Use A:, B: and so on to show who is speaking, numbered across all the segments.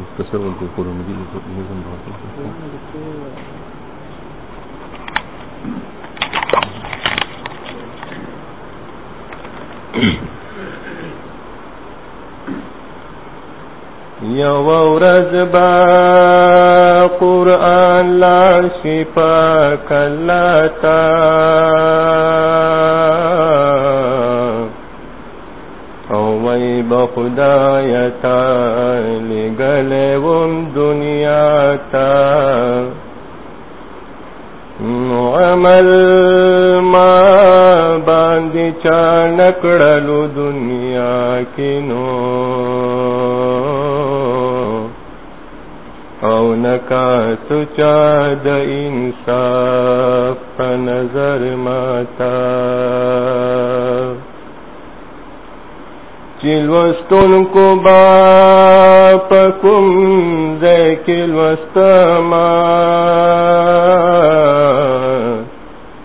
A: مختصر والقرآن مجيد نظم یو ورځ با قرآن لا شفا کلاتا او وی بخدایتا لگلوم دنیا تا. نو عمل ما باندې چا نکړلو دنیا کې نو. او نکا سچا د انصاف په نظر ماتا۔ چلوستون کو با پکم ذکل وستما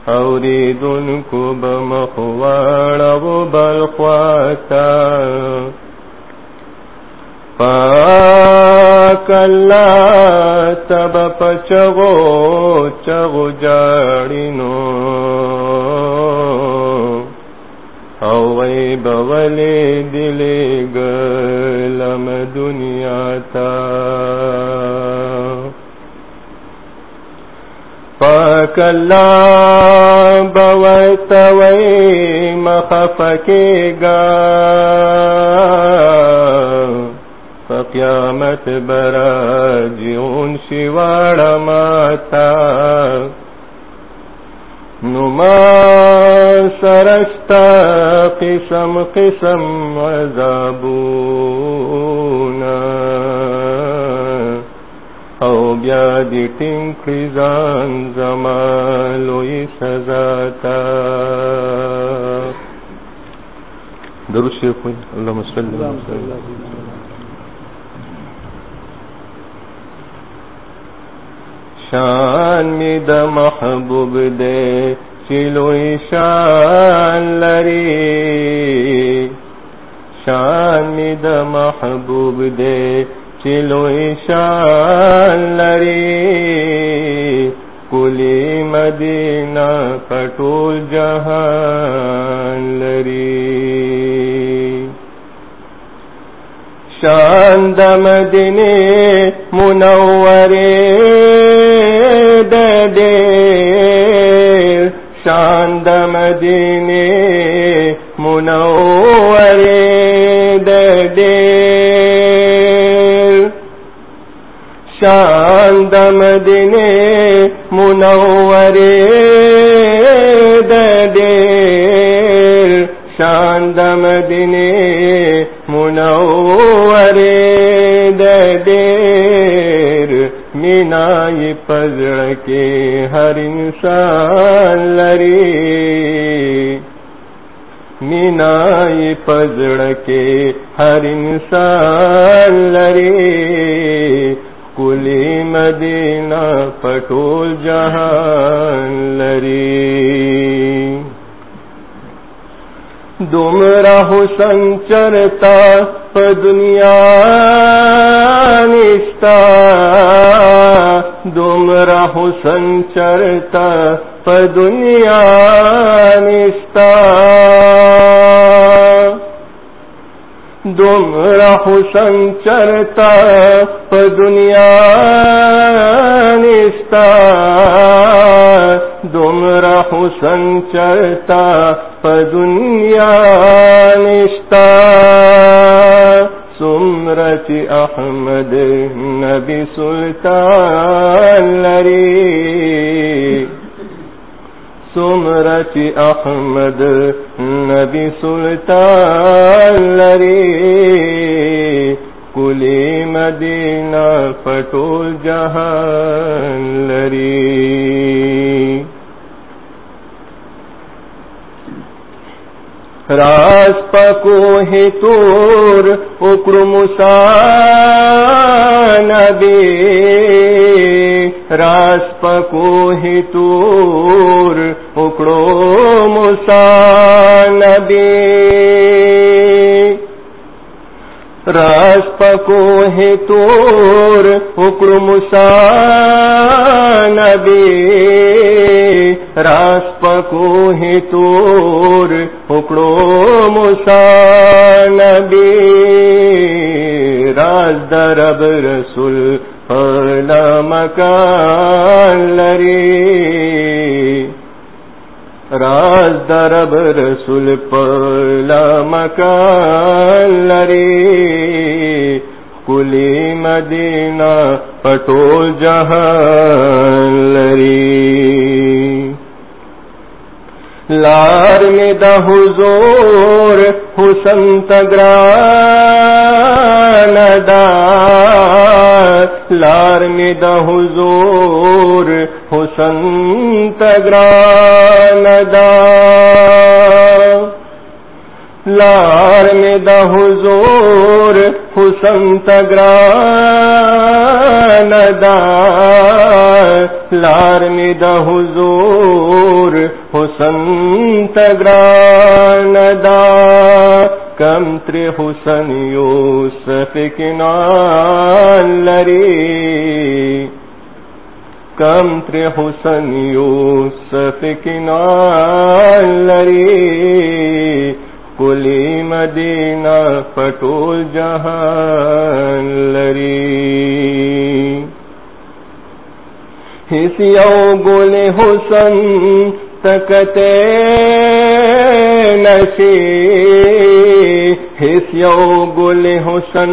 A: اوریدن کو بمخواړه بلخواتا۔ الله تب پچغو چغو جاړینو او وی بولی دلی گلم دنیا تا پاک اللہ بویت وی مخفکی گا فقیامت براجعون شوار ماتا نما سرشتا قسم قسم عذابونا او بیا دی ټینګ ځان زمالوی سزا تا درود شریف اللهم صل شان می د محبوب دے چلوئی شان لری. شان می د محبوب دے چلوئی شان لری. کلی مدینہ پٹول جہان لری. شان د مدینه منوره دیر شان د مدینه منوره دیر شان د شان د مدینه منوره دیر مینای پزړ کې هر انسان لري مینای پزړ کې هر انسان لري کلی مدینہ پټول جهان لري دومره حسن چرتا دنیا نشتا۔ دومره حسن چرتا په دنیا نشتا۔ دومره حسن چرتا دنیا نشتا۔ دومره حسن چرتا نشتا سمرت احمد نبی سلطان لری سمرت احمد نبی سلطان لری کلی مدینہ پټول جهان لری راس پکو ہی تور اکڑ نبی۔ راس پکو ہی تور اکڑو نبی۔ پکو ہے تور، اکڑ نبی۔ راس پکو ہے تور اکڑو نبی۔ راز درب رسول مکان لری۔ راز درب رسول پلا مکان لری. کلی مدینہ پٹو جہان لری. لار میں دا حضور حسن تگران دا. لار میں دا حضور حسن تگران دا لار میں دا حضور حسن تگران دا لار میں دا حضور حسن تگران دا کم تر حسن یوسف کنان لری کم تر حسن یوسف لری کلی مدینہ پٹول جہان لری ہسیو گولے حسن تکتے نشی ہسیو گولے حسن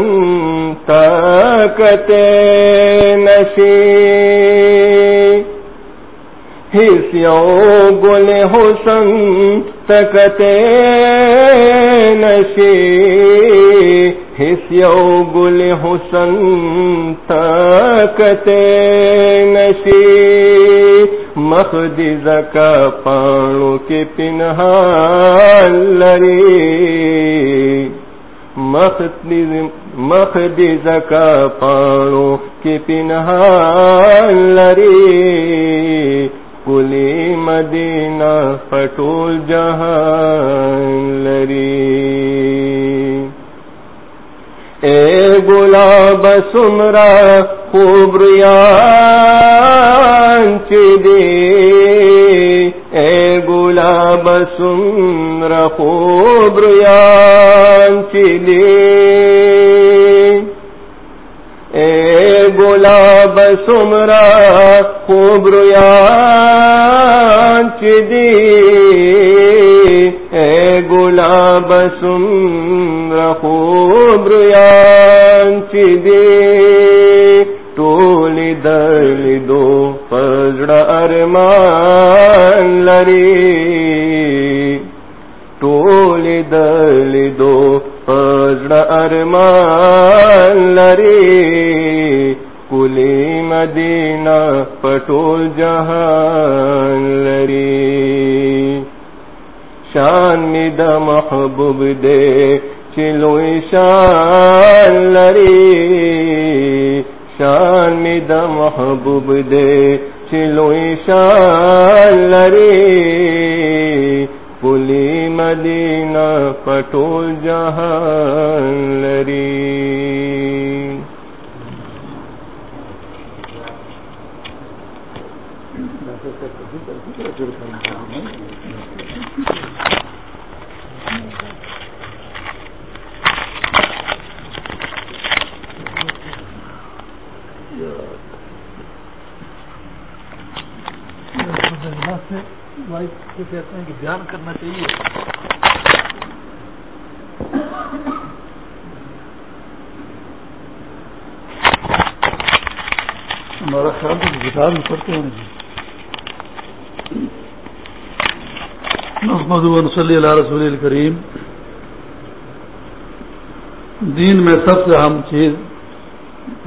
A: تکتے نشی ہسیو گولے حسن تکتے نشی ہسیو گل حسن تکتے نشی مخدز کا پانو کے پنہان لری مخدز کا پانو کے پنہان لری کلی مدینہ پٹول جہان لری اے گلاب سمرا خوب ریان چی اے گلاب سمرا خوب ریان چی اے گلاب سمرا خوب ریان اے گلاب سمرا خوب ریان چی دل دو پزڑ ارمان لری۔ ٹولی دل دو پزڑ ارمان لری۔ کلی مدینہ پٹول جہان لری۔ شان می د محبوب دے چلو شان لری۔ شان می محبوب دے چلوئی شان لری۔ پلی مدینہ پٹول جہان لری۔
B: کہتے ہیں کہ بیان کرنا چاہیے۔ ہمارا خیال تو کتاب بھی پڑھتے ہونے چاہیے محمد صلی اللہ رسول الکریم۔ دین میں سب سے اہم چیز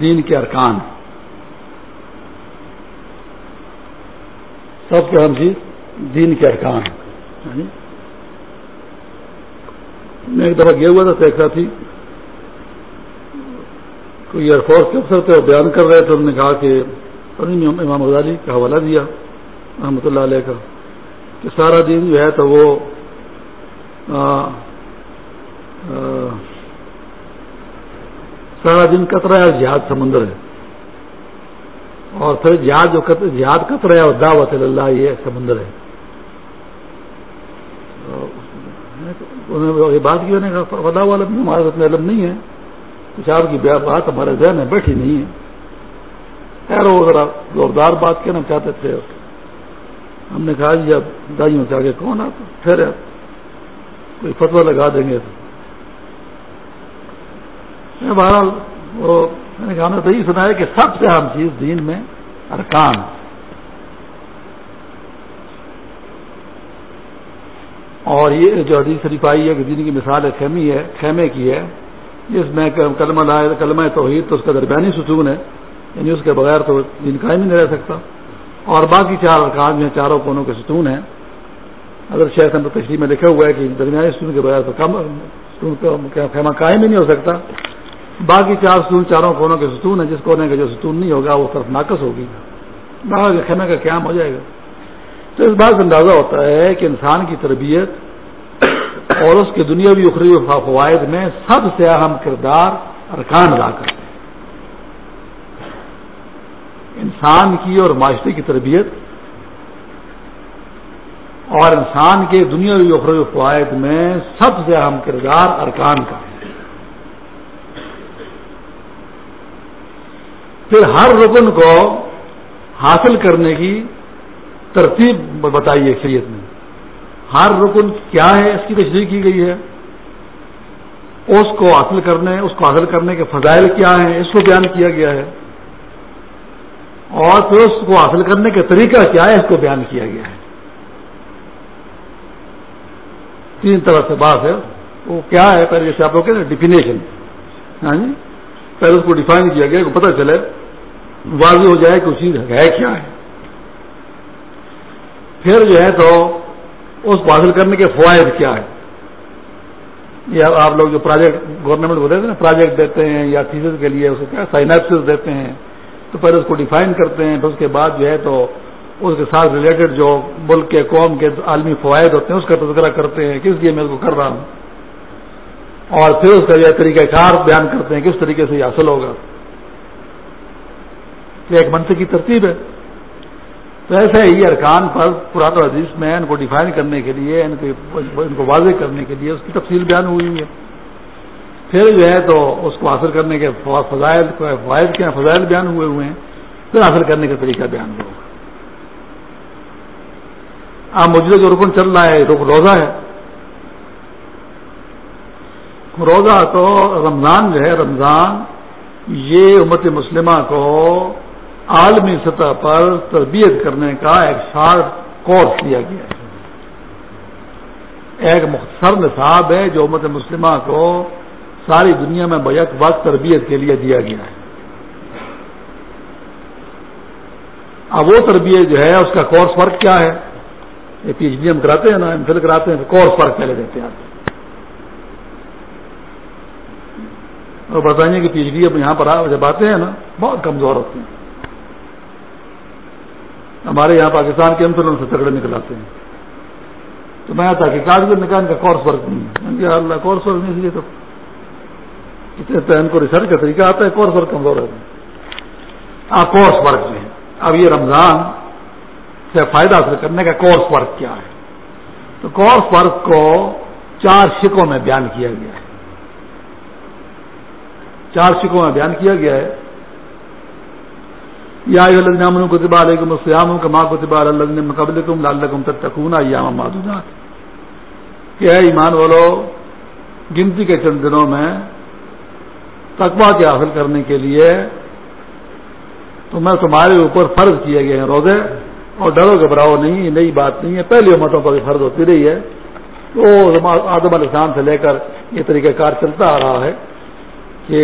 B: دین کے ارکان۔ سب سے اہم چیز جی دین کے ارکان یعنی میں ایک دفعہ گیا ہوا تھا تو ایک ساتھی۔ کوئی ایئر فورس کے افسر تھے، وہ بیان کر رہے تھے انہوں نے کہا کہ امام غزالی کا حوالہ دیا، رحمۃ اللہ علیہ کا، کہ سارا دن جو ہے تو وہ سارا دن کترا ہے جہاد سمندر ہے۔ اور پھر جہاد جو جہاد کترا ہے اور دعوت اللہ یہ سمندر ہے۔ یہ بات کی، انہوں نے کہا ودا والا ہمارے اتنا علم نہیں ہے۔ کچھ آپ کی بات ہمارے ذہن میں بیٹھی نہیں ہے۔ خیر، وہ ذرا زوردار بات کہنا چاہتے تھے، ہم نے کہا جی اب دائیوں سے آگے کون آتا پھر کوئی فتوا لگا دیں گے بہرحال، وہ نے کہا ہم نے تو یہ سنا ہے کہ سب سے اہم چیز دین میں ارکان اور یہ جو حدیث شریف آئی ہے کہ دین کی مثال خیمی ہے، خیمے کی ہے، جس میں کلمہ لائے کلمہ توحید تو اس کا درمیانی ستون ہے یعنی اس کے بغیر تو دین قائم ہی نہیں رہ سکتا۔ اور باقی چار ارکان میں چاروں کونوں کے ستون ہیں۔ اگر شیخ اندر تشریح میں لکھا ہوا ہے کہ درمیانی ستون کے بغیر تو کم خیمہ قائم ہی نہیں ہو سکتا۔ باقی چار ستون چاروں کونوں کے ستون ہیں، جس کونے کا جو ستون نہیں ہوگا، وہ صرف ناقص ہوگی۔ خیمے کا قیام ہو جائے گا۔ تو اس بات سے اندازہ ہوتا ہے کہ انسان کی تربیت اور اس کے دنیاوی اخری فوائد میں سب سے اہم کردار ارکان ادا کرتے ہیں۔ انسان کی اور معاشرے کی تربیت اور انسان کے دنیاوی اخروی فوائد میں سب سے اہم کردار ارکان کا ہے۔ پھر ہر رکن کو حاصل کرنے کی ترتیب بتائیے شریعت میں ہر رکن کیا ہے، اس کی تشریح کی گئی ہے۔ اس کو حاصل کرنے، اس کو حاصل کرنے کے فضائل کیا ہیں، اس کو بیان کیا گیا ہے۔ اور پھر اس کو حاصل کرنے کا طریقہ کیا ہے، اس کو بیان کیا گیا ہے۔ تین طرح سے بات ہے۔ وہ کیا ہے؟ پہلے جیسے آپ لوگ کہتے ہیں ڈیفینیشن ہاں جی؟ پہلے اس کو ڈیفائن کیا گیا پتہ چلے۔ واضح ہو جائے کہ وہ چیز ہے کیا ہے۔ پھر جو ہے تو اس کو حاصل کرنے کے فوائد کیا ہے یہ آپ لوگ جو پروجیکٹ گورنمنٹ کو دیتے ہیں پروجیکٹ دیتے ہیں یا تھیسس کے لیے اسے کیا سائنپس دیتے ہیں، تو پہلے اس کو ڈیفائن کرتے ہیں، پھر اس کے بعد جو ہے تو اس کے ساتھ ریلیٹڈ جو ملک کے، قوم کے عالمی فوائد ہوتے ہیں، اس کا تذکرہ کرتے ہیں، کس لیے میں اس کو کر رہا ہوں۔ اور پھر اس کا جو طریقہ کار بیان کرتے ہیں، کس طریقے سے یہ حاصل ہوگا۔ ایک منصب کی ترتیب ہے۔ تو ایسے ہی ارکان پر پران حدیث میں ان کو ڈیفائن کرنے کے لیے، ان کو واضح کرنے کے لیے اس کی تفصیل بیان ہوئی ہے۔ پھر جو ہے تو اس کو حاصل کرنے کے فضائل فوائد کے فضائل بیان ہوئے ہوئے ہیں۔ پھر حاصل کرنے کا طریقہ بیان ہوا آپ مجھے جو رکن چل رہا ہے رک روزہ ہے۔ روزہ تو رمضان جو ہے، رمضان یہ امت مسلمہ کو عالمی سطح پر تربیت کرنے کا ایک شارٹ کورس دیا گیا ہے۔ ایک مختصر نصاب ہے جو امت مسلمہ کو ساری دنیا میں بیک وقت تربیت کے لیے دیا گیا ہے۔ اب وہ تربیت جو ہے، اس کا کورس ورک کیا ہے؟ یہ پی ایچ ڈی ہم کراتے ہیں نا ایم فل کراتے ہیں، کورس ورک پہلے دیتے ہیں اور بتائیے کہ پی ایچ ڈی اب یہاں پر جب آتے ہیں نا، بہت کمزور ہوتے ہیں۔ ہمارے یہاں پاکستان کے ایم سے تگڑے نکل آتے ہیں۔ تو میں تحقیقات بھی نکال کا کورس ورک نہیں ہے۔ اللہ کورس ورک نہیں تو ان کو ریسرچ کا طریقہ آتا ہے کورس ورک کمزور ہے۔ ہاں کورس ورک جو ہے۔ اب یہ رمضان سے فائدہ حاصل کرنے کا کورس ورک کیا ہے۔ تو کورس ورک کو چار شکوں میں بیان کیا گیا ہے۔ چار شکوں میں بیان کیا گیا ہے۔ یا کتبہ علیکم السلام کا ماں کتبہ اللہ مقبل تم لال معدودات۔ کہ ہے ایمان والو، گنتی کے چند دنوں میں تقوا کے حاصل کرنے کے لیے تو میں تمہارے اوپر فرض کیے گئے ہیں روزے۔ اور ڈرو، گھبراؤ نہیں، نئی بات نہیں ہے۔ پہلی امتوں پر بھی فرض ہوتی رہی ہے۔ تو آدم السلام سے لے کر یہ طریقہ کار چلتا آ رہا ہے کہ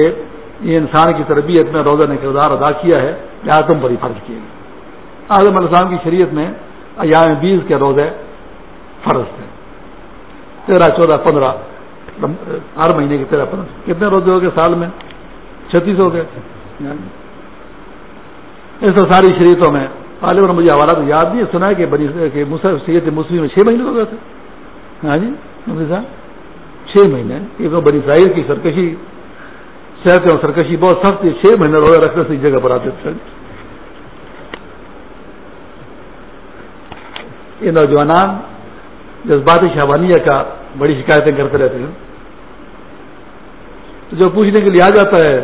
B: یہ انسان کی تربیت میں روزہ نے کردار ادا کیا ہے یا تم پر ہی فرض کیے گئے آدم السلام کی شریعت میں ایام بیس کے روزے فرض تھے۔ تیرہ، چودہ، پندرہ ہر مہینے کی طرح کتنے روزے ہو گئے سال میں؟ چھتیس ہو گئے۔ اس ساری شریعتوں میں طالب مجھے حوالہ تو یاد نہیں سنا ہے کہ بڑی سید مسلم میں چھ مہینے ہو گئے تھے۔ ہاں جی صاحب، چھ مہینے۔ یہ بڑی ظاہر کی سرکشی صحت اور سرکشی بہت سخت ہے، چھ مہینے روزہ رکھنے سے اس جگہ پر آتے تھے یہ نوجوان جذبات شہبانیہ کا بڑی شکایتیں کرتے رہتے ہیں۔ تو جو پوچھنے کے لیے آ جاتا ہے،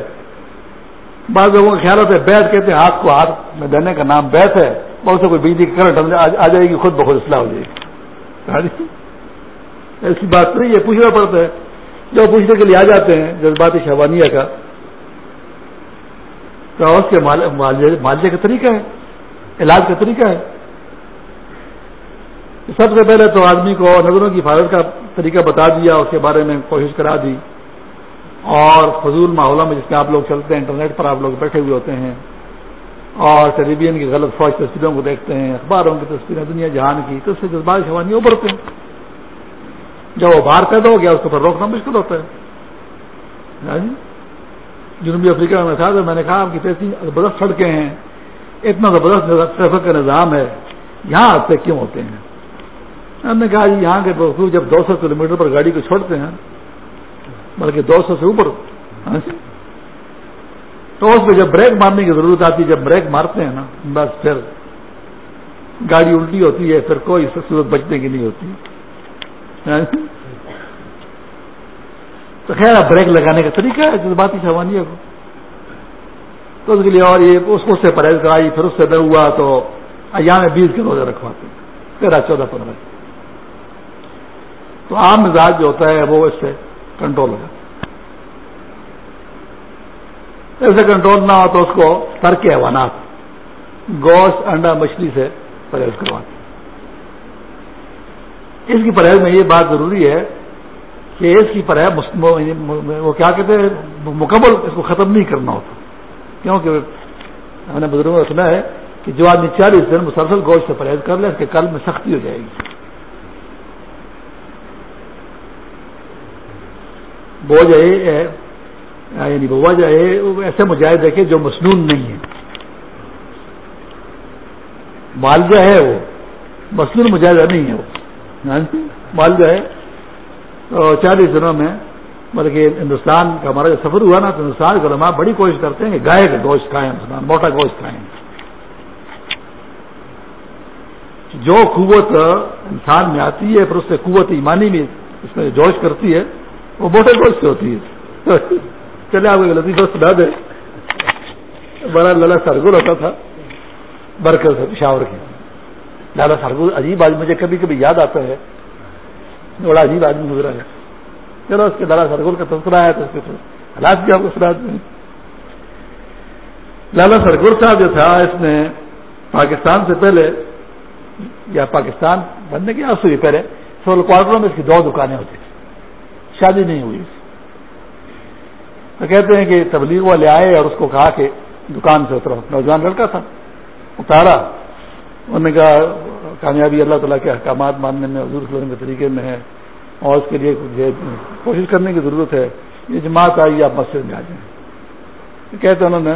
B: بعض لوگوں کا خیال ہوتا ہے، بیت کہتے ہیں، ہاتھ کو ہاتھ میں دینے کا نام بیت ہے بہت سے کوئی بجلی کی کرنٹ آ جائے گی، خود بخود اصلاح ہو جائے گی۔ ایسی بات نہیں ہے پوچھنا پڑتا ہے۔ جو پوچھنے کے لیے آ جاتے ہیں جذبات شہبانیہ کا، تو اس کے معالجے کا طریقہ ہے، علاج کا طریقہ ہے۔ سب سے پہلے تو آدمی کو نظروں کی حفاظت کا طریقہ بتا دیا، اس کے بارے میں کوشش کرا دی۔ اور فضول ماحولوں میں جس میں آپ لوگ چلتے ہیں، انٹرنیٹ پر آپ لوگ بیٹھے ہوئے ہوتے ہیں۔ اور ٹیلیویژن کی غلط فوج تصویروں کو دیکھتے ہیں، اخباروں کی تصویریں، دنیا جہان کی، تو اس سے جذبات شوانی ابھرتے ہیں۔ جب وہ باہر پیدا ہو گیا، اس کو پھر روکنا مشکل ہوتا ہے۔ ہاں جی؟ جنوبی افریقہ میں تھا تو میں نے کہا آپ کی زبردست سڑکیں ہیں، اتنا زبردست ٹریفک کا نظام ہے، یہاں حادثے کیوں ہوتے ہیں؟ ہم نے کہا جی یہاں کے جب دو سو کلو میٹر پر گاڑی کو چھوڑتے ہیں، بلکہ دو سو سے اوپر ہاں جی؟ تو اس میں جب بریک مارنے کی ضرورت آتی ہے جب بریک مارتے ہیں نا، بس پھر گاڑی الٹی ہوتی ہے، پھر کوئی صورت بچنے کی نہیں ہوتی۔ تو خیر اب بریک لگانے کا طریقہ ہے جذباتی سوانیہ کو تو اس کے لیے اور یہ اس کو سے پرہیز کرائی، پھر اس سے نہ ہوا تو ایام بیس کے روزے رکھواتے تیرہ چودہ پندرہ۔ تو عام مزاج جو ہوتا ہے، وہ اس سے کنٹرول ہو جاتا ایسے کنٹرول نہ ہو تو اس کو تر کے حیوانات، گوشت، انڈا، مچھلی سے پرہیز کرواتے اس کی پرہیز میں یہ بات ضروری ہے کہ اس کی پرہیز یعنی وہ کیا کہتے ہیں؟ مکمل اس کو ختم نہیں کرنا ہوتا۔ کیونکہ ہم نے بزرگوں کو سنا ہے کہ جو آدمی چالیس دن مسلسل گوشت سے پرہیز کر لے، اس کے کل میں سختی ہو جائے گی۔ بوجھ ہے یعنی وجہ ہے، ایسے مجاہد ہے جو مصنون نہیں ہے مالجہ ہے وہ، مصنون مجاہدہ نہیں ہے وہ۔ ہاں جی؟ مالجہ ہے چالیس دنوں میں، بلکہ ہندوستان کا ہمارا جو سفر ہوا نا، تو ہندوستان کے علماء بڑی کوشش کرتے ہیں کہ گائے کا گوشت کھائیں موٹا گوشت کھائیں۔ جو قوت انسان میں آتی ہے، پھر اس سے قوت ایمانی میں اس میں جوش کرتی ہے، وہ موٹے گوشت سے ہوتی ہے۔ چلے، آپ کو لطیفہ سنا دے بڑا لالا سرگل ہوتا تھا برکر سے، پشاور کی۔ لالا سرگل عجیب آدمی، مجھے کبھی کبھی یاد آتا ہے۔ بڑا عجیب آدمی گزرا ہے۔ چلو، اس کے لالا سرگل کا تذکرہ ہے تو اس کے حالات بھی آپ کو سنا دیں۔ لالا سرگل صاحب جو تھا، اس نے پاکستان سے پہلے، یا پاکستان بننے کی آسو پہلے، سول کوارٹروں میں اس کی دو دکانیں ہوتی تھیں۔ شادی نہیں ہوئی۔ تو کہتے ہیں کہ تبلیغ والے آئے اور اس کو کہا کہ دکان سے اترو۔ نوجوان لڑکا تھا، اتارا۔ انہوں نے کہا، کامیابی اللہ تعالیٰ کے احکامات ماننے میں، حضور کرنے کے طریقے میں ہے اور اس کے لیے کوشش کرنے کی ضرورت ہے۔ یہ جماعت آئی، آپ مسجد میں آ جائیں۔ کہتے انہوں نے،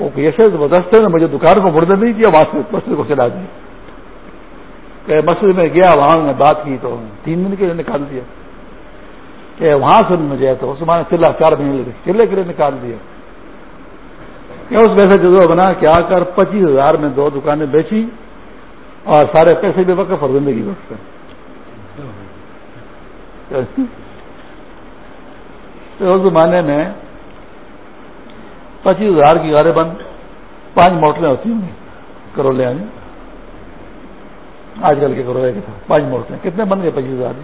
B: وہ ایسے زبردست ہے نا، مجھے دکان کو مردے نہیں کیا، وہاں سے مسجد کو چلا دیا کہ مسجد میں گیا، وہاں نے بات کی تو تین دن کے لیے نکال دیا۔ کہ وہاں سے مجھے تو اس میں چلا، چار مہینے لگے، چلے کے لیے نکال دیا۔ اس میں سے جذبہ بنا کہ آ کر پچیس ہزار میں دو دکانیں بیچی اور سارے پیسے بھی وقف اور زندگی وقف تو اس زمانے میں پچیس ہزار کی گاڑی بند پانچ موٹریں ہوتی ہوں گی کرولے آنے آج کل کے کروڑے کے تھا پانچ موٹریں۔ کتنے بن گئے پچیس ہزار؟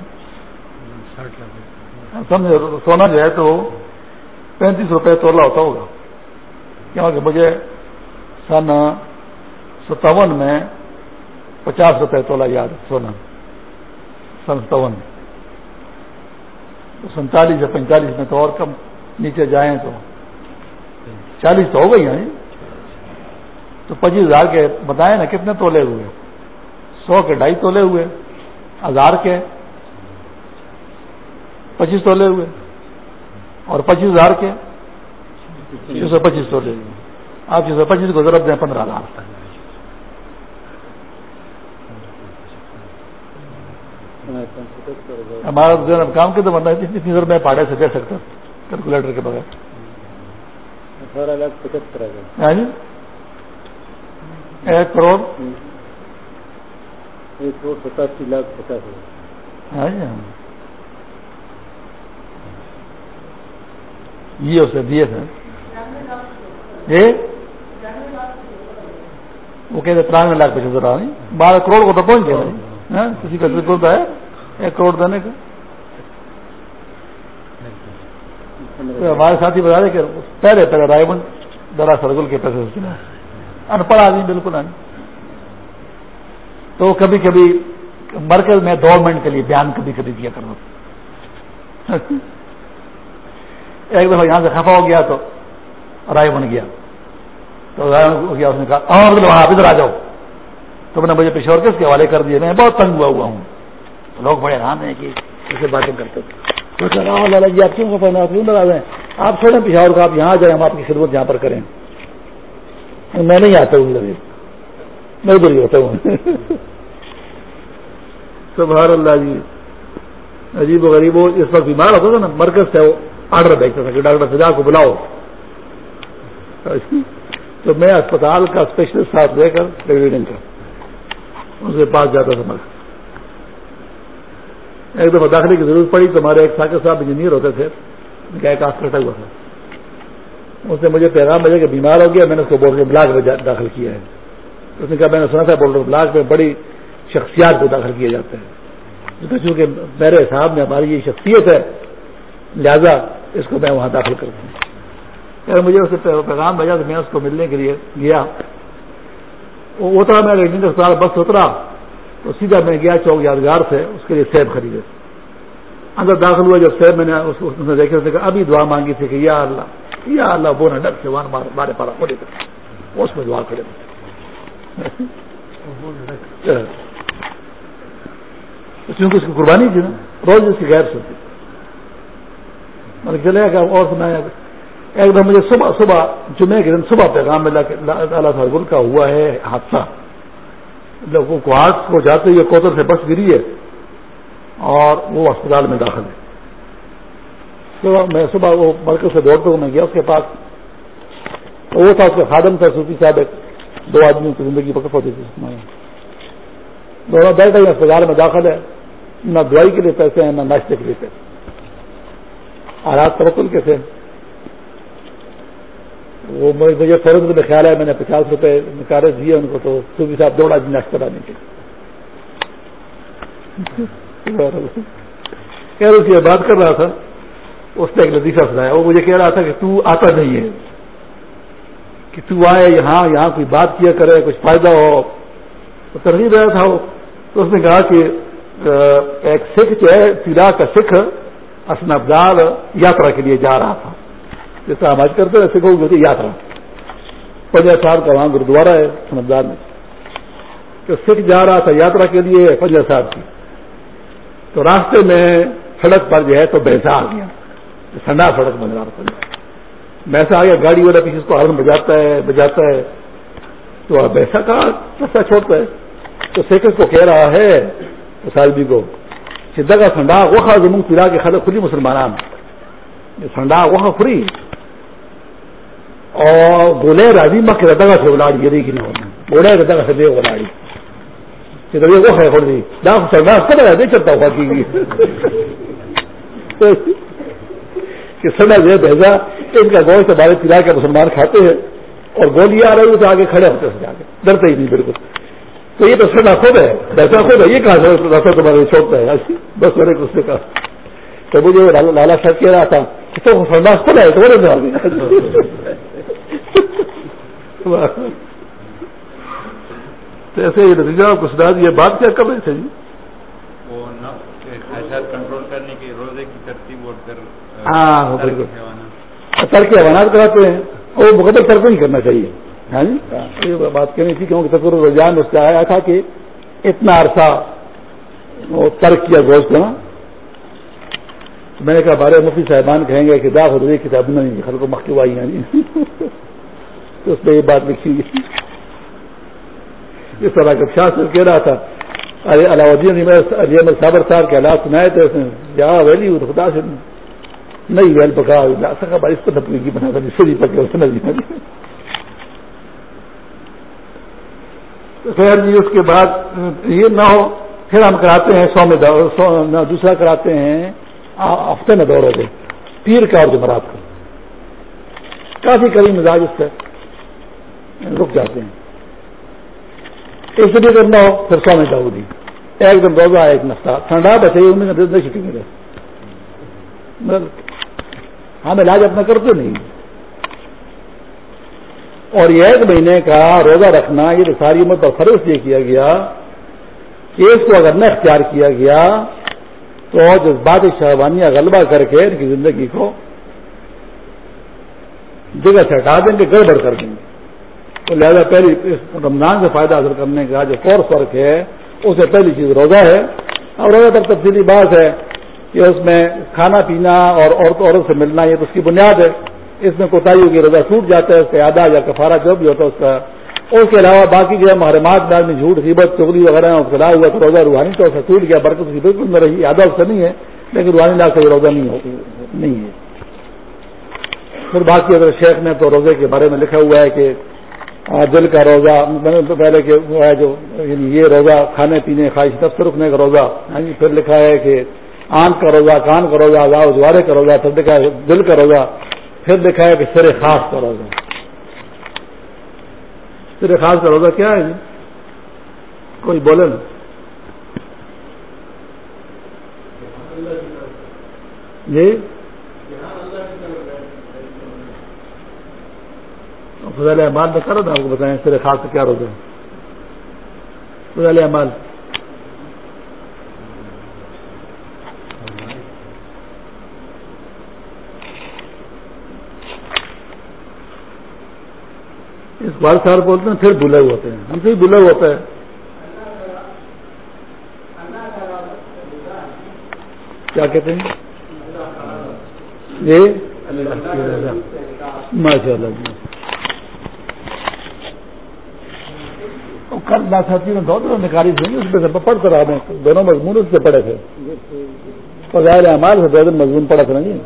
B: سمجھے سونا جو ہے تو پینتیس روپے تولا ہوتا ہوگا۔ کیونکہ مجھے سن ستاون میں پچاس روپے تولا یاد، سونا۔ سن ستاون۔ میں سینتالیس یا پینتالیس میں تو اور کم نیچے جائیں تو۔ چالیس تو ہو گئی ہیں۔ تو پچیس ہزار کے بتائیں نا کتنے تولے ہوئے؟ سو کے ڈھائی تولے ہوئے، ہزار کے۔ پچیس تولے ہوئے اور پچیس ہزار کے۔ چھ سو پچیس تولے آپ چھ سو پچیس کو ضرورت دیں پندرہ ہزار۔ ہمارا کام کے تو بندہ اتنی ضرورت میں پہاڑے سے دے سکتا کیلکولیٹر کے بغیر۔
A: اٹھارہ لاکھ پچہتر ہزار
B: ہاں جی؟ ایک کروڑ۔
A: ایک کروڑ ستاسی لاکھ پچاس ہزار۔
B: ہاں جی ہاں۔ یہ اسے دیے تھے۔ وہ کہتے ترانوے لاکھ پچہتر آ بارہ کروڑ کو تو پہنچ گیا ہاں، کسی کا ذکر ہے۔ ایک کروڑ دینے کا۔ ہمارے ساتھی بتا رہے کہ پہلے پہلے رائے بند درا سرگل کے پیسے سے ان پڑھ آدمی بالکل ان تو کبھی کبھی مرکز میں دو منٹ کے لیے بیان کبھی کبھی کیا کرنا۔ ایک دفعہ یہاں سے خفا ہو گیا تو رائے بن گیا۔ تو رائے ہو گیا اس نے کہا؟ ہاں آپ ادھر آ جاؤ۔ تو میں نے مجھے پشور کس کے حوالے کر دیے؟ میں بہت تنگ ہوا ہوا ہوں۔ لوگ بڑے آرام ہیں کہ اسے باتیں کرتے لالا جی آپ کیوں خفا آپ کیوں لگا دیں آپ چھوڑیں پشاور کو، آپ یہاں جائیں، ہم آپ کی خدمت یہاں پر کریں۔ میں نہیں آتا ہوں لگے میں ادھر ہی ہوتا ہوں۔ سبحان اللہ جی۔ عجیب و غریب، وہ اس وقت بیمار ہوتا تھا نا، مرکز سے وہ آرڈر بھیجتا تھا کہ ڈاکٹر سجا کو بلاؤ۔ تو میں اسپتال کا اسپیشلسٹ ساتھ لے کر ٹیلیویژن کا اس کے پاس جاتا تھا میں ایک دفعہ داخلے کی ضرورت پڑی تو ہمارے ایک ساکر صاحب انجینئر ہوتے تھے۔ ایک آس کٹا ہوا تھا۔ اس نے مجھے پیغام بھیجا کہ بیمار ہو گیا، میں نے اس کو بولڈر بلاک میں داخل کیا ہے۔ اس نے کہا، میں نے سنا تھا بولڈر بلاک میں بڑی شخصیات کو داخل کیا جاتا ہے چونکہ میرے حساب میں ہماری یہ شخصیت ہے، لہذا اس کو میں وہاں داخل کرتا ہوں مجھے اسے پیغام بھیجا تو میں اس کو ملنے کے لیے گیا۔ وہ اترا، میں اسپتال بس اترا۔ تو سیدھا میں گیا، چوک یادگار سے اس کے لیے سیب خریدے۔ اندر داخل ہوا، جب سیب میں نے اس نے دیکھے کہا، ابھی دعا مانگی تھی کہ یا اللہ یا اللہ بو نہ ڈر سے وہاں مارے پڑا بولے اس میں دعا کرے۔ کیونکہ اس کی قربانی تھی نا، روز اس کی غیر سنتی۔ مطلب چلے گا، اور سنا ایک دم مجھے صبح صبح جمعے کے دن صبح پیغام میں اللہ سرگل کا ہوا ہے حادثہ۔ لوگوں کو آگ کو جاتے ہوئے کوتر سے بس گری ہے اور وہ اسپتال میں داخل ہے۔ تو میں صبح وہ مرکز سے دوڑتے ہوئے میں گیا اس کے پاس۔ تو وہ تھا اس کا خادم تھا صوفی صاحب، ایک دو آدمیوں کی زندگی وقف ہوتی تھی دونوں بیٹھے ہیں اسپتال میں داخل ہے۔ نہ دوائی کے لیے پیسے ہیں، نہ ناشتے کے لیے پیسے۔ آرات توکل کے تھے۔ وہ مجھے فوراً میں خیال ہے میں نے پچاس روپے نکالے دیے ان کو تو صوفی صاحب دوڑا جی ناشتہ لانے کے خیر، اس کی بات کر رہا تھا، اس نے ایک لطیفہ سنایا، وہ مجھے کہہ رہا تھا کہ تو آتا نہیں ہے، کہ تو آئے یہاں یہاں کوئی بات کیا کرے، کچھ فائدہ ہو۔ تو ترغیب رہا تھا وہ تو اس نے کہا کہ ایک سکھ جو ہے سیلا کا سکھ اسن ابدال یاترا کے لیے جا رہا تھا۔ جیسا ہم آج کرتے ہیں سکھوں کی یاترا پنجا صاحب کا وہاں گرودوارا ہے سنبدار میں تو سکھ جا رہا تھا یاترا کے لیے پنجا صاحب کی۔ تو راستے میں سڑک پر جو ہے تو بھینسا آ گیا۔ ٹھنڈا سڑک بن رہا بھینسا آ گیا، گاڑی والا پیچھے اس کو ہارن بجاتا ہے بجاتا ہے۔ تو اب ایسا کہا رستہ چھوڑتا ہے۔ تو سیکس کو کہہ رہا ہے تو کو سدھا کا ٹھنڈا وہ خا زمین پلا کے خالد کھلی مسلمان ٹھنڈا وہ او ګولې کھری اور بولے راجی ماں کے ردا کا سے بلاڑی یہ دیکھی نہیں بولے ردا کا سے بلاڑی کہ وہ ہے خود ٹھنڈا کب ہے نہیں چلتا ہوا کہ سنا جو ہے بھیجا۔ ان کا گوشت ہمارے پلا کے مسلمان کھاتے ہیں۔ اور گولی آ رہی ہے تو آگے کھڑے ہوتے ہیں آگے۔ ڈرتے ہی نہیں، بالکل۔ تو یہ تو سنا خود ہے۔ بیسا خود ہے۔ یہ کہا راستہ تمہارے چھوڑتا ہے؟ بس میں نے اس نے کہا۔ تو مجھے لالا صاحب کہہ رہا تھا کہ تو سنڈا خود ہے، تو میرے تو ایسے یہ نتیجہ آپ کو سنا دیا بات کیا کر رہے تھے جی؟
A: کنٹرول کرنے کی روزے کی ترتیب
B: ہاں بالکل۔ ترک حیوانات کراتے ہیں۔ اور وہ مقدر ترک نہیں کرنا چاہیے۔ ہاں جی؟ یہ بات کرنی تھی کیونکہ تقر رجحان اس سے آیا تھا کہ اتنا عرصہ وہ ترک کیا گوشت نا۔ میں نے کہا بارے مفتی صاحبان کہیں گے کہ داخ ہوئی کتاب نہیں خل کو مخوائی یعنی تو اس پہ یہ بات لکھی گئی اس طرح کا شاہ صرف کہہ رہا تھا۔ ارے علاؤدین علی جی، یعنی احمد صابر صاحب کے حالات سنائے تھے اس نے یا ویلی خدا سے نہیں ویل پکا سکا بھائی، اس کو نپنے کی بنا تھا جس سے پکے، اس نے خیر جی اس کے بعد یہ نہ ہو، پھر ہم کراتے ہیں، سو میں دوسرا کراتے ہیں۔ ہفتے میں دو روزے، پیر کا اور جمعرات کا۔ کافی کبھی مزاج اس سے۔ رک جاتے ہیں۔ اس لیے کرنا ہو پھر سو میں ایک دم روزہ، ایک نفتا ٹھنڈا بچے انہیں چھٹی ملے ہم علاج اپنا کرتے نہیں۔ اور یہ ایک مہینے کا روزہ رکھنا، یہ تو ساری عمر پر فرض یہ کیا گیا کہ اس کو اگر نہ اختیار کیا گیا تو جذبات شہبانیاں غلبہ کر کے ان کی زندگی کو جگہ سے ہٹا دیں گے، گڑبڑ کر دیں گے۔ تو لہٰذا پہلی رمضان سے فائدہ حاصل کرنے کا جو کورس ورک ہے، اسے پہلی چیز روزہ ہے۔ اور روزہ تک تفصیلی بات ہے کہ اس میں کھانا پینا اور عورت عورت سے ملنا، یہ تو اس کی بنیاد ہے۔ اس میں کوتا کی روزہ ٹوٹ جاتا ہے، اس کا یادہ یا کفارہ جو بھی ہوتا ہے، اس کا۔ اس کے علاوہ باقی جو ہے، محرمات میں جھوٹ، غیبت چگلی وغیرہ ابتلا ہوا تو روزہ روحانی تو اسے ٹوٹ گیا، برکت کی بالکل نہ رہی یادہ اس کا نہیں ہے۔ لیکن روحانی لاکھ سے روزہ نہیں نہیں ہے۔ پھر باقی اگر شیخ نے تو روزے کے بارے میں لکھا ہوا ہے کہ دل کا روزہ پہلے کہ وہ ہے جو یعنی یہ روزہ کھانے پینے خواہش دفتر رکنے کا روزہ۔ ہاں جی، پھر لکھا ہے کہ آنکھ کا روزہ، کان کا روزہ گاؤ جوارے کا روزہ، پھر لکھا ہے دل کا روزہ۔ پھر لکھا ہے کہ سر خاص کا روزہ۔ تیرے خاص کا روزہ کیا ہے جی؟ کوئی بولے نا۔ جی؟ فضل احمد میں کرو نا آپ کو بتائیں تیرے خاص کا کیا روزہ فضل احمد اس بار سال بولتے ہیں، پھر بھولے ہوتے ہیں۔ ہم سے بھولے ہوئے ہوتا ہے کیا کہتے ہیں؟ جی ماشاء اللہ جی کل ساتھی نے دو دونوں نکالی تھی۔ اس میں سے پڑھتے رہا میں دونوں مضمون اس سے پڑھے تھے۔ فضائل اعمال سے دو دن مضمون پڑھا تھا نا جی۔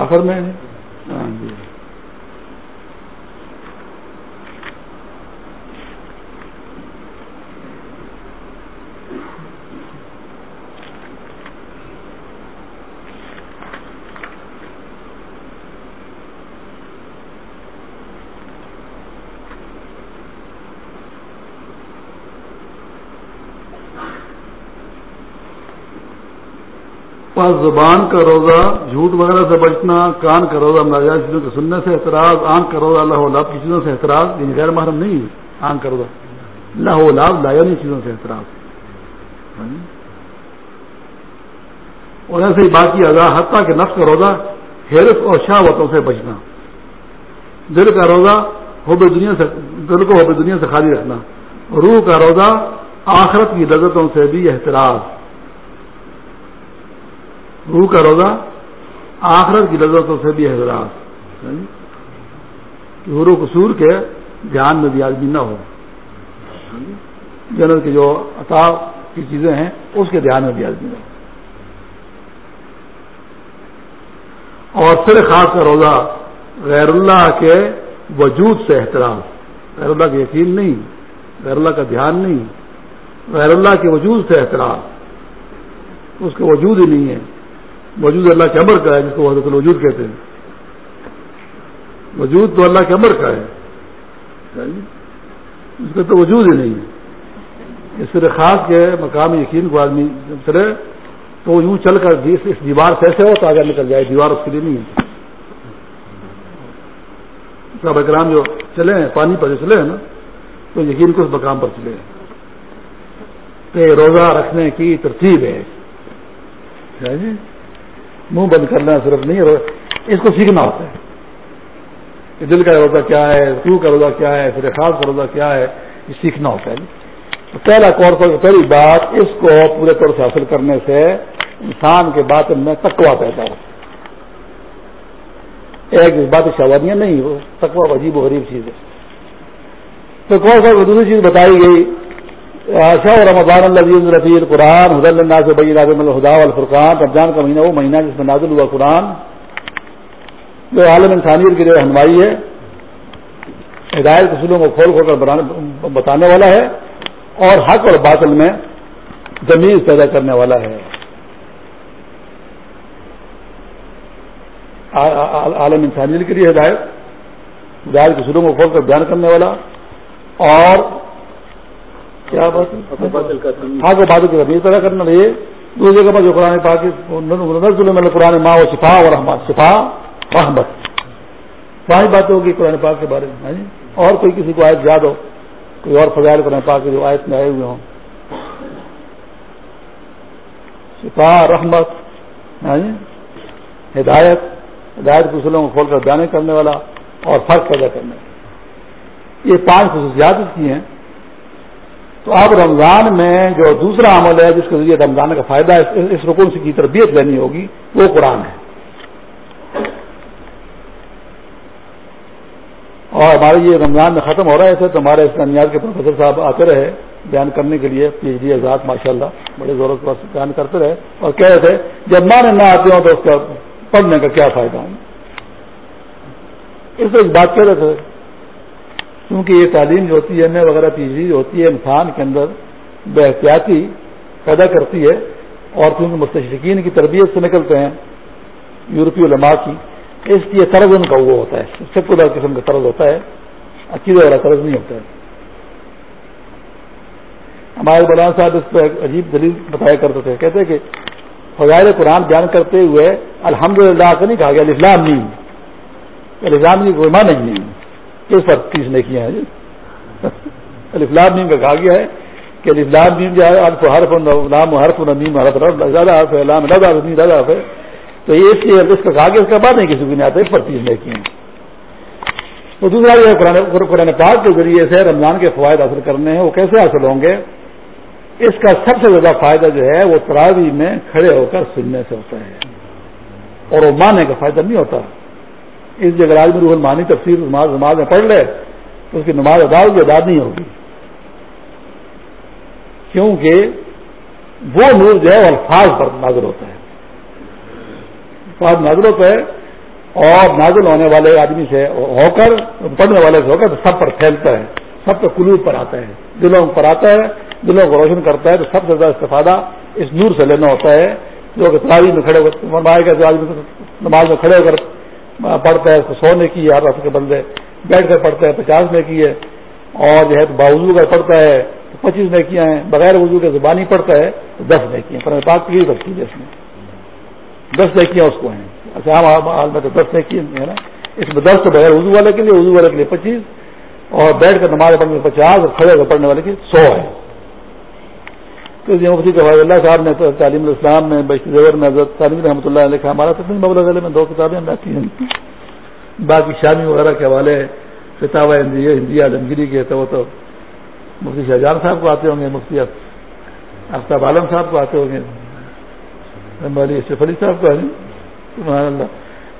B: آخر میں ہاں جی پاس زبان کا روزہ، جھوٹ وغیرہ سے بچنا، کان کا روزہ ناجائز چیزوں کے سننے سے احتراج آنکھ کا روزہ اللہ لاب کی چیزوں سے احتراج یعنی غیر محرم نہیں آنکھ کا روزہ۔ اللہ لاب لایانی چیزوں سے احتراج اور ایسے ہی باقی ادا حتیٰ کے نفس کا روزہ ہیرف اور شاہتوں سے بچنا۔ دل کا روزہ ہوب دنیا سے، دل کو ہوب دنیا سے خالی رکھنا۔ روح کا روزہ آخرت کی لذتوں سے بھی احتراج روح کا روزہ آخرت کی لذتوں سے بھی حضرات یعنی حضور قصور کے دھیان میں بھی آدمی نہ ہو۔ یعنی جنرل کی جو عطا کی چیزیں ہیں، اس کے دھیان میں بھی آدمی نہ ہو۔ اور پھر خاص کا روزہ غیر اللہ کے وجود سے احترام غیر اللہ کا یقین نہیں، غیر اللہ کا دھیان نہیں۔ غیر اللہ کے وجود سے احترام اس کا وجود ہی نہیں ہے۔ وجود اللہ کے امر کا ہے، جس کو حضرت الوجود کہتے ہیں۔ وجود تو اللہ کے امر کا ہے۔ اس کا تو وجود ہی نہیں ہے۔ اس طرح خاص کے مقامی یقین کو آدمی چلے، تو یوں چل کر اس دیوار سے ایسے ہو تو آگے نکل جائے، دیوار اس کے لیے نہیں ہے۔ سب اکرام جو چلے ہیں، پانی پر جو چلے ہیں نا، تو یقین کو اس مقام پر چلے ہیں۔ کہ روزہ رکھنے کی ترتیب ہے۔ جی؟ منہ بند کرنا صرف نہیں ہے، اس کو سیکھنا ہوتا ہے۔ کہ دل کا روزہ کیا ہے، روح کا روزہ کیا ہے پھر خاص کا روزہ کیا ہے، یہ سیکھنا ہوتا ہے۔ پہلا کورس پہلی بات، اس کو پورے طور سے حاصل کرنے سے انسان کے بات میں تکوا پیدا ہو ایک بات شوادیاں نہیں، وہ تکوا عجیب و غریب چیز ہے۔ تو کون سا دوسری چیز بتائی گئی؟ شاہ رمضان اللہ رفیع قرآن حضر اللہ سے بئی الہدا الفرقان رمضان کا مہینہ وہ مہینہ جس میں نازل ہوا قرآن، جو عالم انسانیت کی جو رہنمائی ہے، ہدایت اصولوں کو کھول کھول کر بتانے والا ہے، اور حق اور باطل میں زمین پیدا کرنے والا ہے۔ عالم انسانیت کے لیے ہدایت ہدایت کے اصولوں کو کھول کر بیان کرنے والا، اور کیا بات حق اور بادل کی زمین پیدا کرنے والی دوسری جگہ پر جو قرآن پاک قرآن ماں و شفا اور شفا رحمت۔ پانچ باتیں ہوگی قرآن پاک کے بارے میں ہاں جی؟ اور کوئی کسی کو آیت یاد ہو کوئی اور فضائل قرآن پاک جو آیت میں آئے ہوئے ہوں۔ شفا رحمت ہاں جی؟ ہدایت ہدایت اصولوں کو کھول کر بیانے کرنے والا اور فرق پیدا کرنے والا۔ یہ پانچ خصوصیات اس کی ہیں۔ تو اب رمضان میں جو دوسرا عمل ہے جس کے ذریعے رمضان کا فائدہ اس رکن کی تربیت لینی ہوگی، وہ قرآن ہے۔ اور ہمارے یہ رمضان میں ختم ہو رہے تھے تو ہمارے اسلامیات کے پروفیسر صاحب آتے رہے بیان کرنے کے لیے، پی ایچ ڈی آزاد ماشاء اللہ بڑے زور سے بیان کرتے رہے اور کہہ رہے تھے، جب مانے نہ آتے ہوں تو اس کا پڑھنے کا کیا فائدہ ہے۔ اس ایک بات کہہ رہے تھے کیونکہ یہ تعلیم جو ہوتی ہے ایم اے وغیرہ پی ایچ ڈی ہوتی ہے، انسان کے اندر بے احتیاطی پیدا کرتی ہے اور کیونکہ مستشقین کی تربیت سے نکلتے ہیں، یورپی علماء کی۔ اس لیے طرز ان کا وہ ہوتا ہے سیکولر قسم کا طرز ہوتا ہے عقیدے والا طرز نہیں ہوتا ہے۔ ہمارے بلان صاحب اس پہ عجیب دلیل بتایا کرتے تھے، کہتے کہ فضائل قرآن بیان کرتے ہوئے الحمد للہ نہیں کہا گیا، الاسلام نہیں۔ الاسلام نہیں کوئی مانے نہیں کس پر تیس نے کیا ہے؟ الاسلام نیم کا کہا گیا ہے کہ الاسلام نیم جو ہے الف حرف نام حرف نیم حرف زیادہ حرف ہے، زیادہ حرف ہے۔ تو یہ اس لیے اس کا کہا کہ اس کا بعد نہیں کسی کو نہیں آتا اس پر چیز نہیں کی تو دوسرا یہ قرآن پاک کے ذریعے سے رمضان کے فوائد حاصل کرنے ہیں، وہ کیسے حاصل ہوں گے؟ اس کا سب سے زیادہ فائدہ جو ہے، وہ تراوی میں کھڑے ہو کر سننے سے ہوتا ہے، اور وہ مانے کا فائدہ نہیں ہوتا۔ اس جگہ آدمی روح المانی تفصیل نماز نماز میں پڑھ لے، تو اس کی نماز ادا ہوگی، ادا نہیں ہوگی۔ کیونکہ وہ نور جو ہے، وہ الفاظ پر نازل ہوتا ہے۔ الفاظ نازل ہوتا ہے اور نازل ہونے والے آدمی سے ہو کر، پڑھنے والے سے ہو کر سب پر پھیلتا ہے، سب پہ قلوب پر آتا ہے۔ دلوں پر آتا ہے، دلوں کو روشن کرتا ہے، تو سب سے زیادہ استفادہ اس نور سے لینا ہوتا ہے۔ جو کہ تلاوی میں کھڑے جو آدمی نماز میں کھڑے ہو کر پڑھتا ہے، اس کو سونے کی ہے کے بندے بیٹھ کر پڑھتا ہے پچاس میں کی ہے۔ اور جو ہے تو باوضو کر پڑھتا ہے تو پچیس میں کیا ہیں، بغیر وضو کے زبانی پڑھتا ہے تو دس میں کی ہیں۔ پر پاک کی رکھتی ہے اس میں۔ دس نیکیاں اس کو ہیں۔ اچھا ہم حال میں تو دس نیکی ہے نا؟ اس میں دس تو بغیر اردو والے کے لیے اردو والے کے لیے پچیس اور بیٹھ کر نماز پڑھنے میں پچاس اور کھڑے ہو پڑھنے والے کی سو ہے۔ مفتی جواہر اللہ صاحب نے تعلیم الاسلام میں بشتی زیور میں حضرت تعلیم رحمۃ اللہ علیہ ہمارا تو ببلا ضلع میں دو کتابیں رہتی ہیں۔ باقی شامی وغیرہ کے حوالے کتاب ہندی عالمگیری کے تو وہ تو مفتی شہجان صاحب کو آتے ہوں گے، مفتی آفتاب عالم صاحب کو آتے ہوں گے۔ اشرف علی صاحب کا سبحان اللہ۔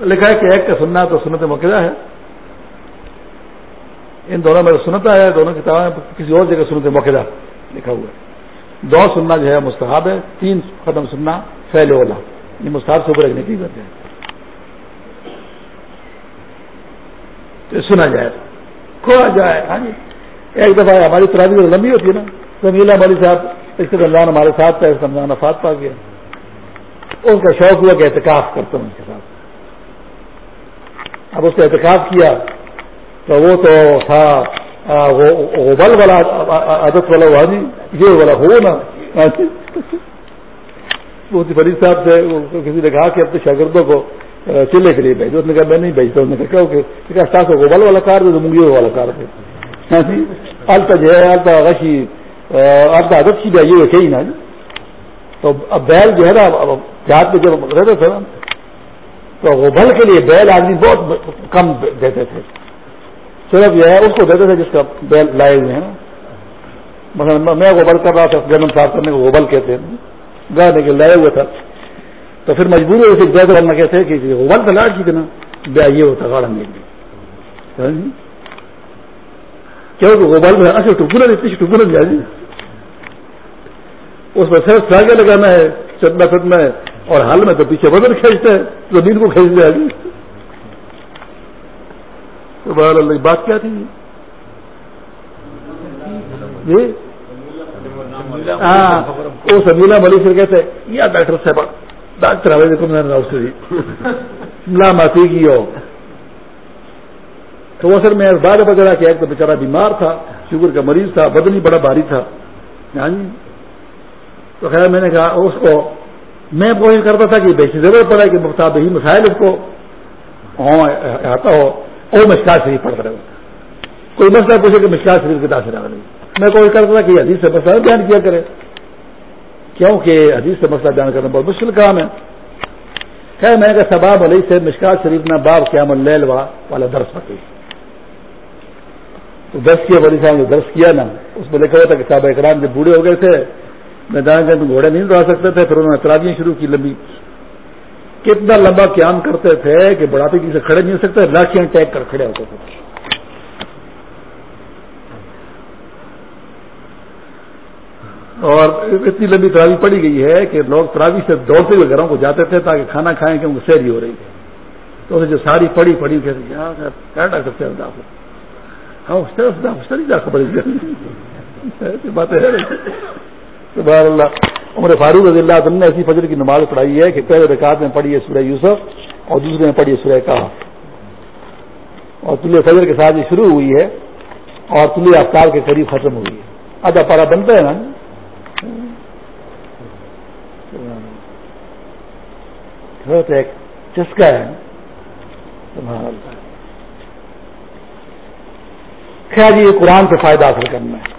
B: لکھا ہے کہ ایک کا سننا تو سنت موقع ہے۔ ان دونوں میں سنتا ہے، دونوں کتابیں کسی اور جگہ سنت موقع لکھا ہوا ہے۔ دو سننا جو ہے مستحب ہے، تین ختم سننا فیل اولا۔ یہ مستحب سے اوپر ایک نکلی کرتے ہیں۔ تو سنا جائے کھوڑا جائے۔ ہاں جی۔ ایک دفعہ ہماری ترابی لمبی ہوتی ہے نا سمیلا مالی صاحب، اس رمضان ہمارے ساتھ تھا رمضان افات پا گیا۔ اس کا شوق ہوا کہ احتکاف کرتا ہوں ان کے ساتھ۔ اب اس نے احتکاف کیا تو وہ تو تھا بل والا عادت والا ہوا نہیں یہ والا ہو نا فرید جی. صاحب سے کسی نے کہا کہ اپنے شاگردوں کو چلے کے لیے بھیجو، اس نے کہا میں نہیں بھیجتا نے کہا کہ گوبل والا کار دے تو منگی والا کار دے۔ جی. التا جو ہے التا غشی التا عادت کی بھی یہ کہی نا جی. تو اب بیل جو ہے نا دیہات میں جب رہتے تھے نا، تو غبل کے لیے بیل آدمی بہت کم دیتے تھے۔ صرف یہ ہے، اس کو دیتے تھے جس کا بیل لائے ہوئے ہیں۔ مثلا میں غبل کر رہا تھا، جنم صاف کرنے کو غبل کہتے ہیں۔ گانے کے لائے ہوئے تھا۔ تو پھر مجبوری ہوئی تھی بیت بننا کہتے ہیں کہ غبل کا لاٹ کی نا بیا یہ ہوتا گاڑا میل کیونکہ غبل میں اچھا ٹکڑا اتنی ٹکڑا دیا جی۔ اس میں صرف ساگے لگانا ہے چتنا چتنا ہے، اور حال میں تو پیچھے بدل کھینچتا ہے زمین کو کھینچ دیا جی۔ جی تو بہر بات کیا تھی؟ جی ہاں وہ سمیلا ملی پھر کہتے یا ڈاکٹر صاحب ڈاکٹر آئے دیکھو، میں نے جی ملا معافی کی ہو۔ تو وہ سر میں بارہ وغیرہ کیا ایک تو بیچارہ بیمار تھا، شوگر کا مریض تھا، بدنی بڑا بھاری تھا۔ ہاں جی۔ تو خیر، میں نے کہا اس کو، میں کوشش کرتا تھا کہ بیسی ضرورت پڑا کہ مفتاب ہی مسائل اس کو ہاں، آتا ہو۔ وہ مشکل شریف پڑھ رہے ہوتا کوئی مسئلہ پوچھے کہ مشکل شریف کی تاثر آ رہی میں کوشش کرتا تھا کہ حدیث سے مسئلہ بیان کیا کرے۔ کیونکہ حدیث سے مسئلہ بیان کرنا بہت مشکل کام ہے۔ خیر، میں نے کہا سباب علی سے مشکل شریف نہ باب قیام اللیل والا درس پکی تو درس کیا بڑی صاحب نے درس کیا نا؟ اس میں لکھا ہوا تھا کہ صاحب اکرام جب بوڑھے ہو گئے تھے، میدان کے گھوڑے نہیں دوڑا سکتے تھے، پھر انہوں نے ترابیاں شروع کی لمبی۔ کتنا لمبا قیام کرتے تھے کہ بڑھاپے کی سے کھڑے نہیں ہو سکتے لاٹیاں ٹیک کر کھڑے ہوتے تھے۔ اور اتنی لمبی تراوی پڑی گئی ہے کہ لوگ تراوی سے دوڑتے ہوئے گھروں کو جاتے تھے تاکہ کھانا کھائیں کہ ان کو سیری ہو رہی تھی۔ تو اسے جو ساری پڑی پڑی کہتے کیا ڈاکٹر صاحب ہاں اس طرح اس طرح جا خبر باتیں سبحان اللہ۔ عمر فاروق رضی اللہ عنہ نے ایسی فجر کی نماز پڑھائی ہے کہ پہلے رکعت میں پڑھی ہے سورہ یوسف اور دوسرے میں پڑھی ہے سورہ کہا اور تلیہ فجر کے ساتھ یہ شروع ہوئی ہے اور تلیہ افطار کے قریب ختم ہوئی ہے۔ آدھا پارا بنتا ہے نا؟ ایک چسکا ہے۔ خیر جی، یہ قرآن سے فائدہ حاصل کرنا ہے۔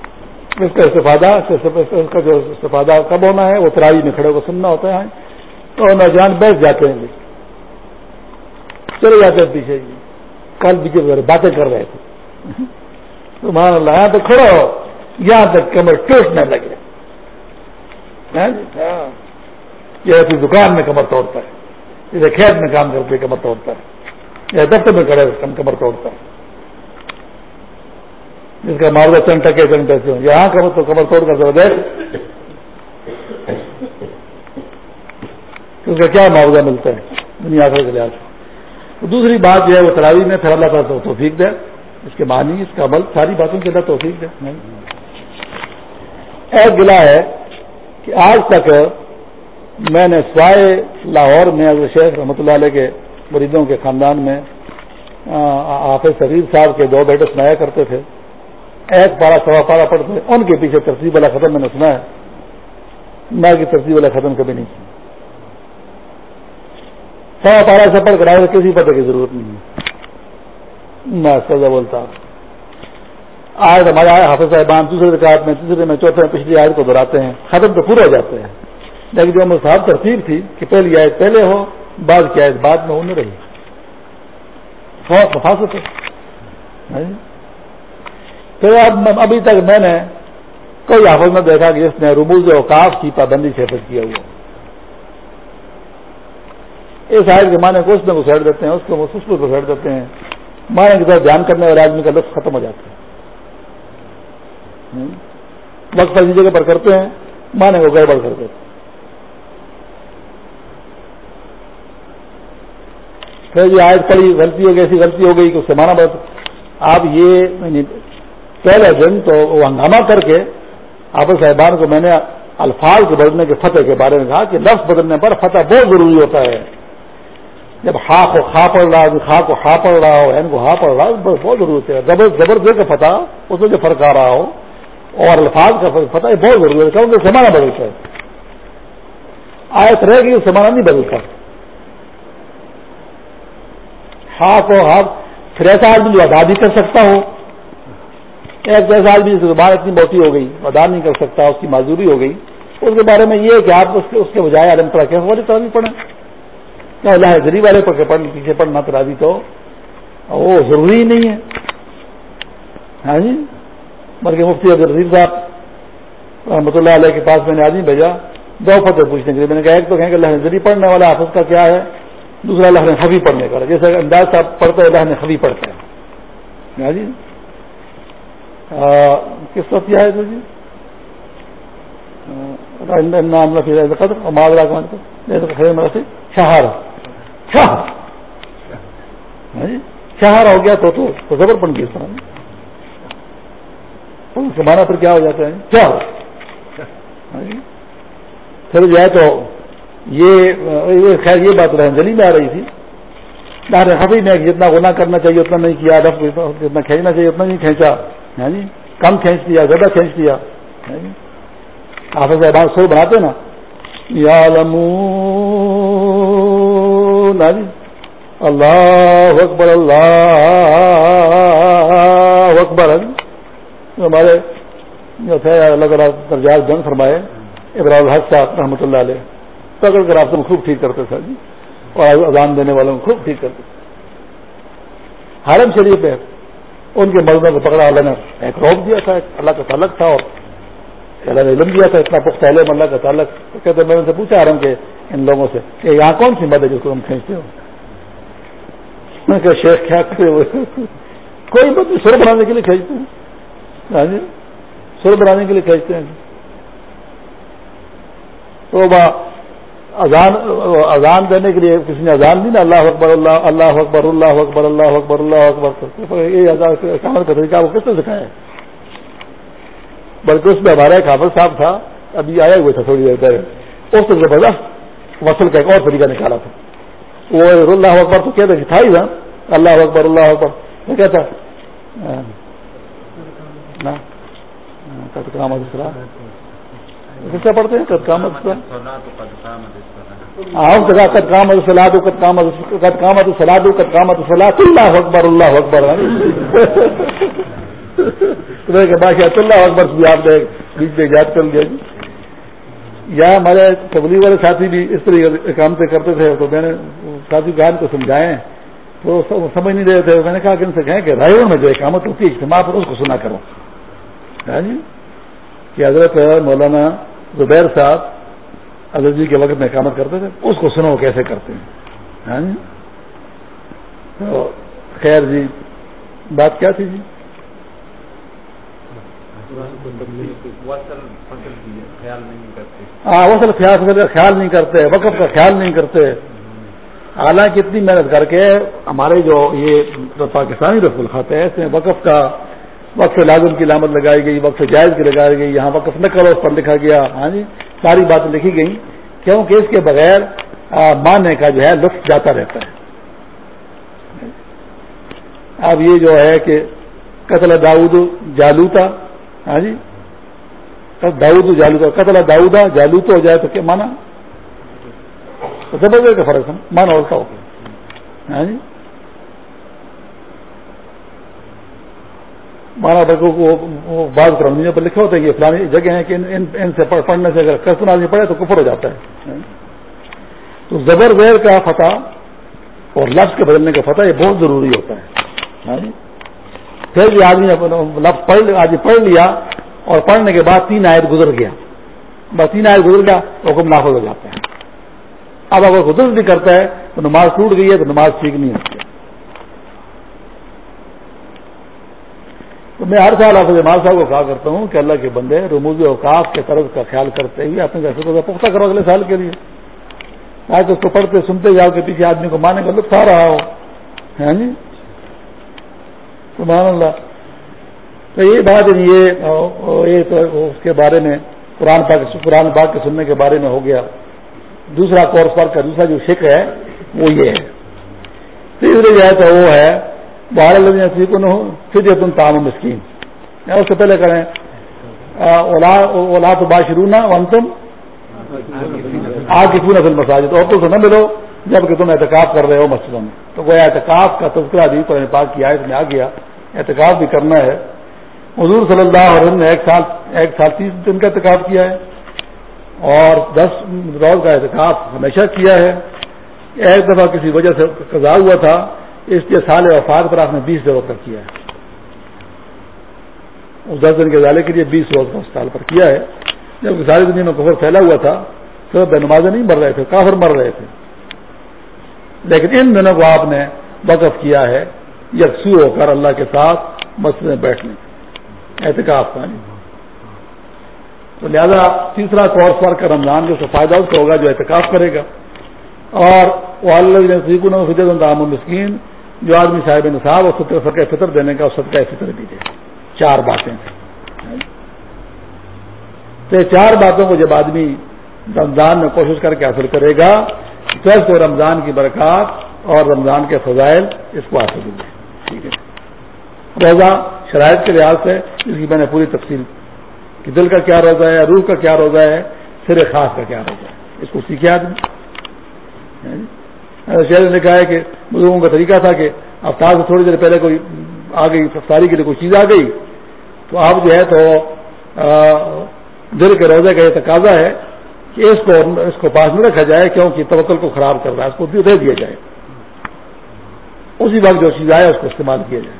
B: اس کا استفادہ، اس کا جو استفادہ کب ہونا ہے، وہ ترائی میں کھڑے کو سننا ہوتا ہے۔ تو نوجوان بیٹھ جاتے ہیں چلے جاتے ہیں پیچھے۔ جی کل پیچھے باتیں کر رہے تھے۔ تو مان اللہ، یہاں تک کھڑا ہو۔ یہاں تک کمر ٹوٹنے لگے۔ ہاں جی؟ یہ ایسی دکان میں کمر توڑتا ہے۔ جیسے کھیت میں کام کرتے کمر توڑتا ہے۔ یا دفتر میں کھڑے کمر توڑتا ہے۔ جس کا معاوضہ چند ٹکے چند پیسے ہوں یہاں کمر تو کمر توڑ کر زبردست اس کا کیا معاوضہ ملتا ہے؟ دنیا آخر کے لحاظ سے۔ دوسری بات جو ہے، وہ تراوی میں پھر اللہ تعالیٰ توفیق دے۔ اس کے معنی، اس کا عمل، ساری باتوں کے اللہ توفیق دے۔ ایک گلا ہے کہ آج تک میں نے سوائے لاہور میں شیخ رحمۃ اللہ علیہ کے مریضوں کے خاندان میں حافظ شریف صاحب کے دو بیٹے سنایا کرتے تھے۔ ایک پارا سوا پارا پڑھتے ان کے پیچھے ترتیب والا ختم میں نے سنا ہے۔ میں کی ترتیب والا ختم کبھی نہیں سنا سوا پارا سے پڑھ کر کسی پتہ کی ضرورت نہیں ہے۔ میں سزا بولتا آج ہمارے حافظ صاحبان دوسرے رکعت میں، تیسرے میں، چوتھے میں پچھلی آیت کو دہراتے ہیں۔ ختم تو پورا ہو جاتے ہیں۔ لیکن جو صاحب ترتیب تھی کہ پہلی آیت پہلے ہو، بعد کی آیت بعد میں ہونے رہی۔ مفاصت ہے تو اب ابھی تک میں نے کوئی حافظ میں دیکھا کہ اس نے رموز اوقاف کی پابندی سے حفظ کیا ہوا اس آئے کے معنی کو اس میں گھسیٹ دیتے ہیں، اس کو اس کو گھسیٹ دیتے ہیں۔ معنی کی طرف دھیان کرنے والے آدمی کا لطف ختم ہو جاتا ہے۔ وقت ایسی جگہ پر کرتے ہیں، معنی کو گڑبڑ کر دیتے ہیں۔ پھر یہ آئے پڑی غلطی ہو گئی، ایسی غلطی ہو گئی کہ اس سے مانا بہت آپ یہ یعنی پہلے دن تو وہ ہنگامہ کر کے آپ صاحبان کو میں نے الفاظ کے بدلنے کے فتح کے بارے میں کہا کہ لفظ بدلنے پر فتح بہت ضروری ہوتا ہے۔ جب ہا کو خا پڑ رہا ہو خا کو ہا پڑ رہا ہو، این کو ہا پڑ رہا ہو بہت ضرورت ہے۔ زبر زبر دے کا فتح، اس میں جو فرق آ رہا ہو، اور الفاظ کا فتح بہت ضروری ہے، کیونکہ زمانہ بدلتا ہے۔ آیت رہے گی زمانہ نہیں بدلتا۔ ہاتھ اور ہاتھ پھر ایسا آدمی جو ادا بھی کر سکتا ہو ایک جیسا آدمی جس زبان اتنی موٹی ہو گئی ادا نہیں کر سکتا، اس کی معذوری ہو گئی۔ اس کے بارے میں یہ ہے کہ آپ اس کے اس کے بجائے عالم طرح کے والی طرح بھی پڑھیں۔ کیا اللہ غریب والے پر پیچھے پڑھنا تو راضی تو وہ ضروری ہی نہیں ہے۔ ہاں جی؟ بلکہ مفتی عبدالرزیب صاحب رحمۃ اللہ علیہ کے پاس میں نے آدمی بھیجا، دو فتح پوچھنے کے لیے۔ میں نے کہا، ایک تو کہیں کہ اللہ نظری پڑھنے والا حافظ کا کیا ہے، دوسرا اللہ نے خبی پڑھنے کا۔ جیسے انداز صاحب پڑھتے اللہ نے خبی پڑھتا ہے ہاں جی؟ کس وقت کیا جی؟ ہے تو جی قدر شہر۔ شہر۔ ہاں جی؟ شہر ہو گیا تو تو زبر بن گئی اس طرح۔ مانا پھر کیا ہو جاتا ہے؟ کیا ہاں جی؟ پھر جو ہے تو یہ خیر، یہ بات رنجلی میں آ رہی تھی۔ حفیظ نے جتنا گنا کرنا چاہیے اتنا نہیں کیا جتنا کھینچنا چاہیے اتنا نہیں کھینچا۔ جی کم کھینچ دیا، زیادہ کھینچ دیا۔ یعنی ہاں احباب سو بناتے نا۔ یا جی یعنی اللہ اکبر اللہ اکبر ہمارے جو تھے، اللہ تعالیٰ درجات جنگ فرمائے۔ ابراہیم الحق صاحب رحمۃ اللہ علیہ۔ پکڑ کر آپ کو خوب ٹھیک کرتے تھے جی اور اذان دینے والوں کو خوب ٹھیک کرتے حرم شریف ہے۔ ان کے مردوں کو پکڑا اللہ نے ایک روک دیا تھا اللہ کا تعلق تھا اور اللہ نے علم دیا تھا، اتنا پختہ علم، اللہ کا تعلق۔ کہتے میں نے سے پوچھا حرم کے ان لوگوں سے کہ یہاں کون سی مد ہے جس کو ہم کھینچتے ہو؟ شیخ کھینچتے ہوئے کوئی مت، سر بنانے کے لیے کھینچتے ہیں۔ ہاں جی، سر بنانے کے لیے کھینچتے ہیں۔ تو اذان اذان دینے کے لیے کسی نے اذان دی نا، اللہ اکبر، اللہ اللہ اکبر اللہ اکبر اللہ اکبر اللہ اکبر یہ اذان کا طریقہ وہ کس نے سکھایا بلکہ اس میں ہمارا ایک حافظ صاحب تھا، ابھی آیا ہوئے تھا تھوڑی دیر پہلے۔ اس سے زبردست وصل کا ایک اور طریقہ نکالا تھا۔ وہ اللہ اکبر تو کہتے تھا ہی نا، اللہ اکبر اللہ اکبر۔ وہ کہتا کس کا پڑھتے ہیں؟ کت کام کت کام سلاد کت کام کت کامت سلاد کت کامت سلاد اللہ اکبر اللہ اکبر. بادشاہ اللہ اکبر بھی آپ نے بیچ میں یاد کر لیا جی۔ یا ہمارے تبلیغ والے ساتھی بھی اس طرح کام سے کرتے تھے تو میں نے ساتھی گان کو سمجھائے تو سمجھ نہیں رہے تھے میں نے کہا کہ ان سے کہیں کہ رائے میں جو اقامت ہوتی ہے اجتماع پر اس کو سنا کرو۔ ہاں جی؟ کہ حضرت مولانا زبیر صاحب حضرت جی کے وقت میں اقامت کرتے تھے، اس کو سنو کیسے کرتے ہیں۔ ہاں جی؟ تو خیر جی بات کیا تھی جی؟ ہاں وصل خیال نہیں کرتے، وقف کا خیال نہیں کرتے۔ حالانکہ اتنی محنت کر کے ہمارے جو یہ پاکستانی رسول کھاتے ہیں اس میں وقف کا وقت لازم کی علامت لگائی گئی، وقت جائز کی لگائی گئی، یہاں وقت نہ کرو، اس پر لکھا گیا۔ ہاں جی ساری باتیں لکھی گئی کیونکہ اس کے بغیر ماننے کا جو ہے، لطف جاتا رہتا ہے۔ اب یہ جو ہے کہ قتل داؤد جالوتا ہاں جی داؤد جالوتا، قتل داؤدا جالوت ہو جائے تو کیا مانا؟ زبردست کا فرق ہے مانا اور کا ہوگا ہاں جی مانا بلکہ وہ بعض کرمنیوں پر لکھے ہوتے ہیں یہ فلانی جگہ ہیں کہ ان, ان سے پڑھنے سے اگر کسن آدمی پڑھے تو کفر ہو جاتا ہے۔ تو زبر زیر کا فتح اور لفظ کے بدلنے کا فتح یہ بہت ضروری ہوتا ہے۔ ہاں جی؟ پھر بھی آدمی لفظ پڑھ آدمی پڑھ لیا اور پڑھنے کے بعد تین آیت گزر گیا۔ بس تین آیت گزر گیا تو حکم نافذ ہو جاتا ہے۔ اب اگر خود بھی کرتا ہے تو نماز ٹوٹ گئی ہے تو نماز ٹھیک نہیں ہوتی۔ میں ہر سال آپ جمال صاحب کو کہا کرتا ہوں کہ اللہ کے بندے رموز اوقاف کے طرز کا خیال کرتے ہوئے اپنے گھر سے پختہ کرو اگلے سال کے لیے۔ تاکہ اس کو پڑھتے سنتے جاؤ کے پیچھے آدمی کو مانے کا لطف آ رہا ہو۔ ہے جی؟ سبحان اللہ۔ تو یہ بات یہ تو اس کے بارے میں قرآن پاک قرآن پاک کے سننے کے بارے میں ہو گیا۔ دوسرا کورس پر کا دوسرا جو شک ہے، وہ یہ ہے۔ تیسری جو ہے تو وہ ہے بہار لگی ہو، پھر تم تام مسکین۔ اس سے پہلے کریں اولا تو باشرونا ون تم آگ کی پورا مساجد اور تو نہ ملو جبکہ تم احتکاب کر رہے ہو مسجدوں میں۔ تو وہ احتکاب کا تذکرہ بھی قرآن پاک کی آیت میں آ گیا۔ احتکاب بھی کرنا ہے۔ حضور صلی اللہ علیہ وسلم نے ایک سال ایک سال تیس دن کا احتکاب کیا ہے۔ اور دس روز کا احتکاب ہمیشہ کیا ہے۔ ایک دفعہ کسی وجہ سے قضا ہوا تھا۔ اس لیے سال وفات پر آپ نے بیس روز کا کیا ہے۔ اس دس دن کے ضالے کے لیے بیس روز کا اسپتال پر کیا ہے۔ جبکہ ساری دنیا میں کفر پھیلا ہوا تھا، تو بے نمازیں نہیں مر رہے تھے، کافر مر رہے تھے۔ لیکن ان دنوں کو آپ نے وقف کیا ہے، یکسو ہو کر اللہ کے ساتھ مسجد میں بیٹھنے۔ احتکاب کا نہیں۔ تو لہذا تیسرا کورس ورک کا رمضان جو فائدہ اس کا ہوگا جو احتکاب کرے گا۔ اور وہ مسکین جو آدمی صاحب نصاب اور ستر صدقہ فطر دینے کا صدقہ فطر بھی دے۔ چار باتیں تو چار باتوں کو جب آدمی رمضان میں کوشش کر کے حاصل کرے گا تو رمضان کی برکات اور رمضان کے فضائل اس کو حاصل ہوں گے۔ ٹھیک ہے۔ روزہ شرائط کے لحاظ سے اس کی میں نے پوری تفصیل کہ دل کا کیا روزہ ہے، روح کا کیا روزہ ہے، سر خاص کا کیا روزہ ہے۔ اس کو سیکھے آدمی۔ شہر نے کہا ہے کہ بزرگوں کا طریقہ تھا کہ افطار سے تھوڑی دیر پہلے کوئی آ گئی افطاری کے لیے کوئی چیز آ گئی۔ تو آپ جو ہے تو دل کے روزے کا یہ تقاضا ہے کہ اس کو اس کو پاس میں رکھا جائے کیونکہ توکل کو خراب کر رہا ہے، اس کو دے دیا جائے۔ اسی وقت جو چیز آئے اس کو استعمال کیا جائے۔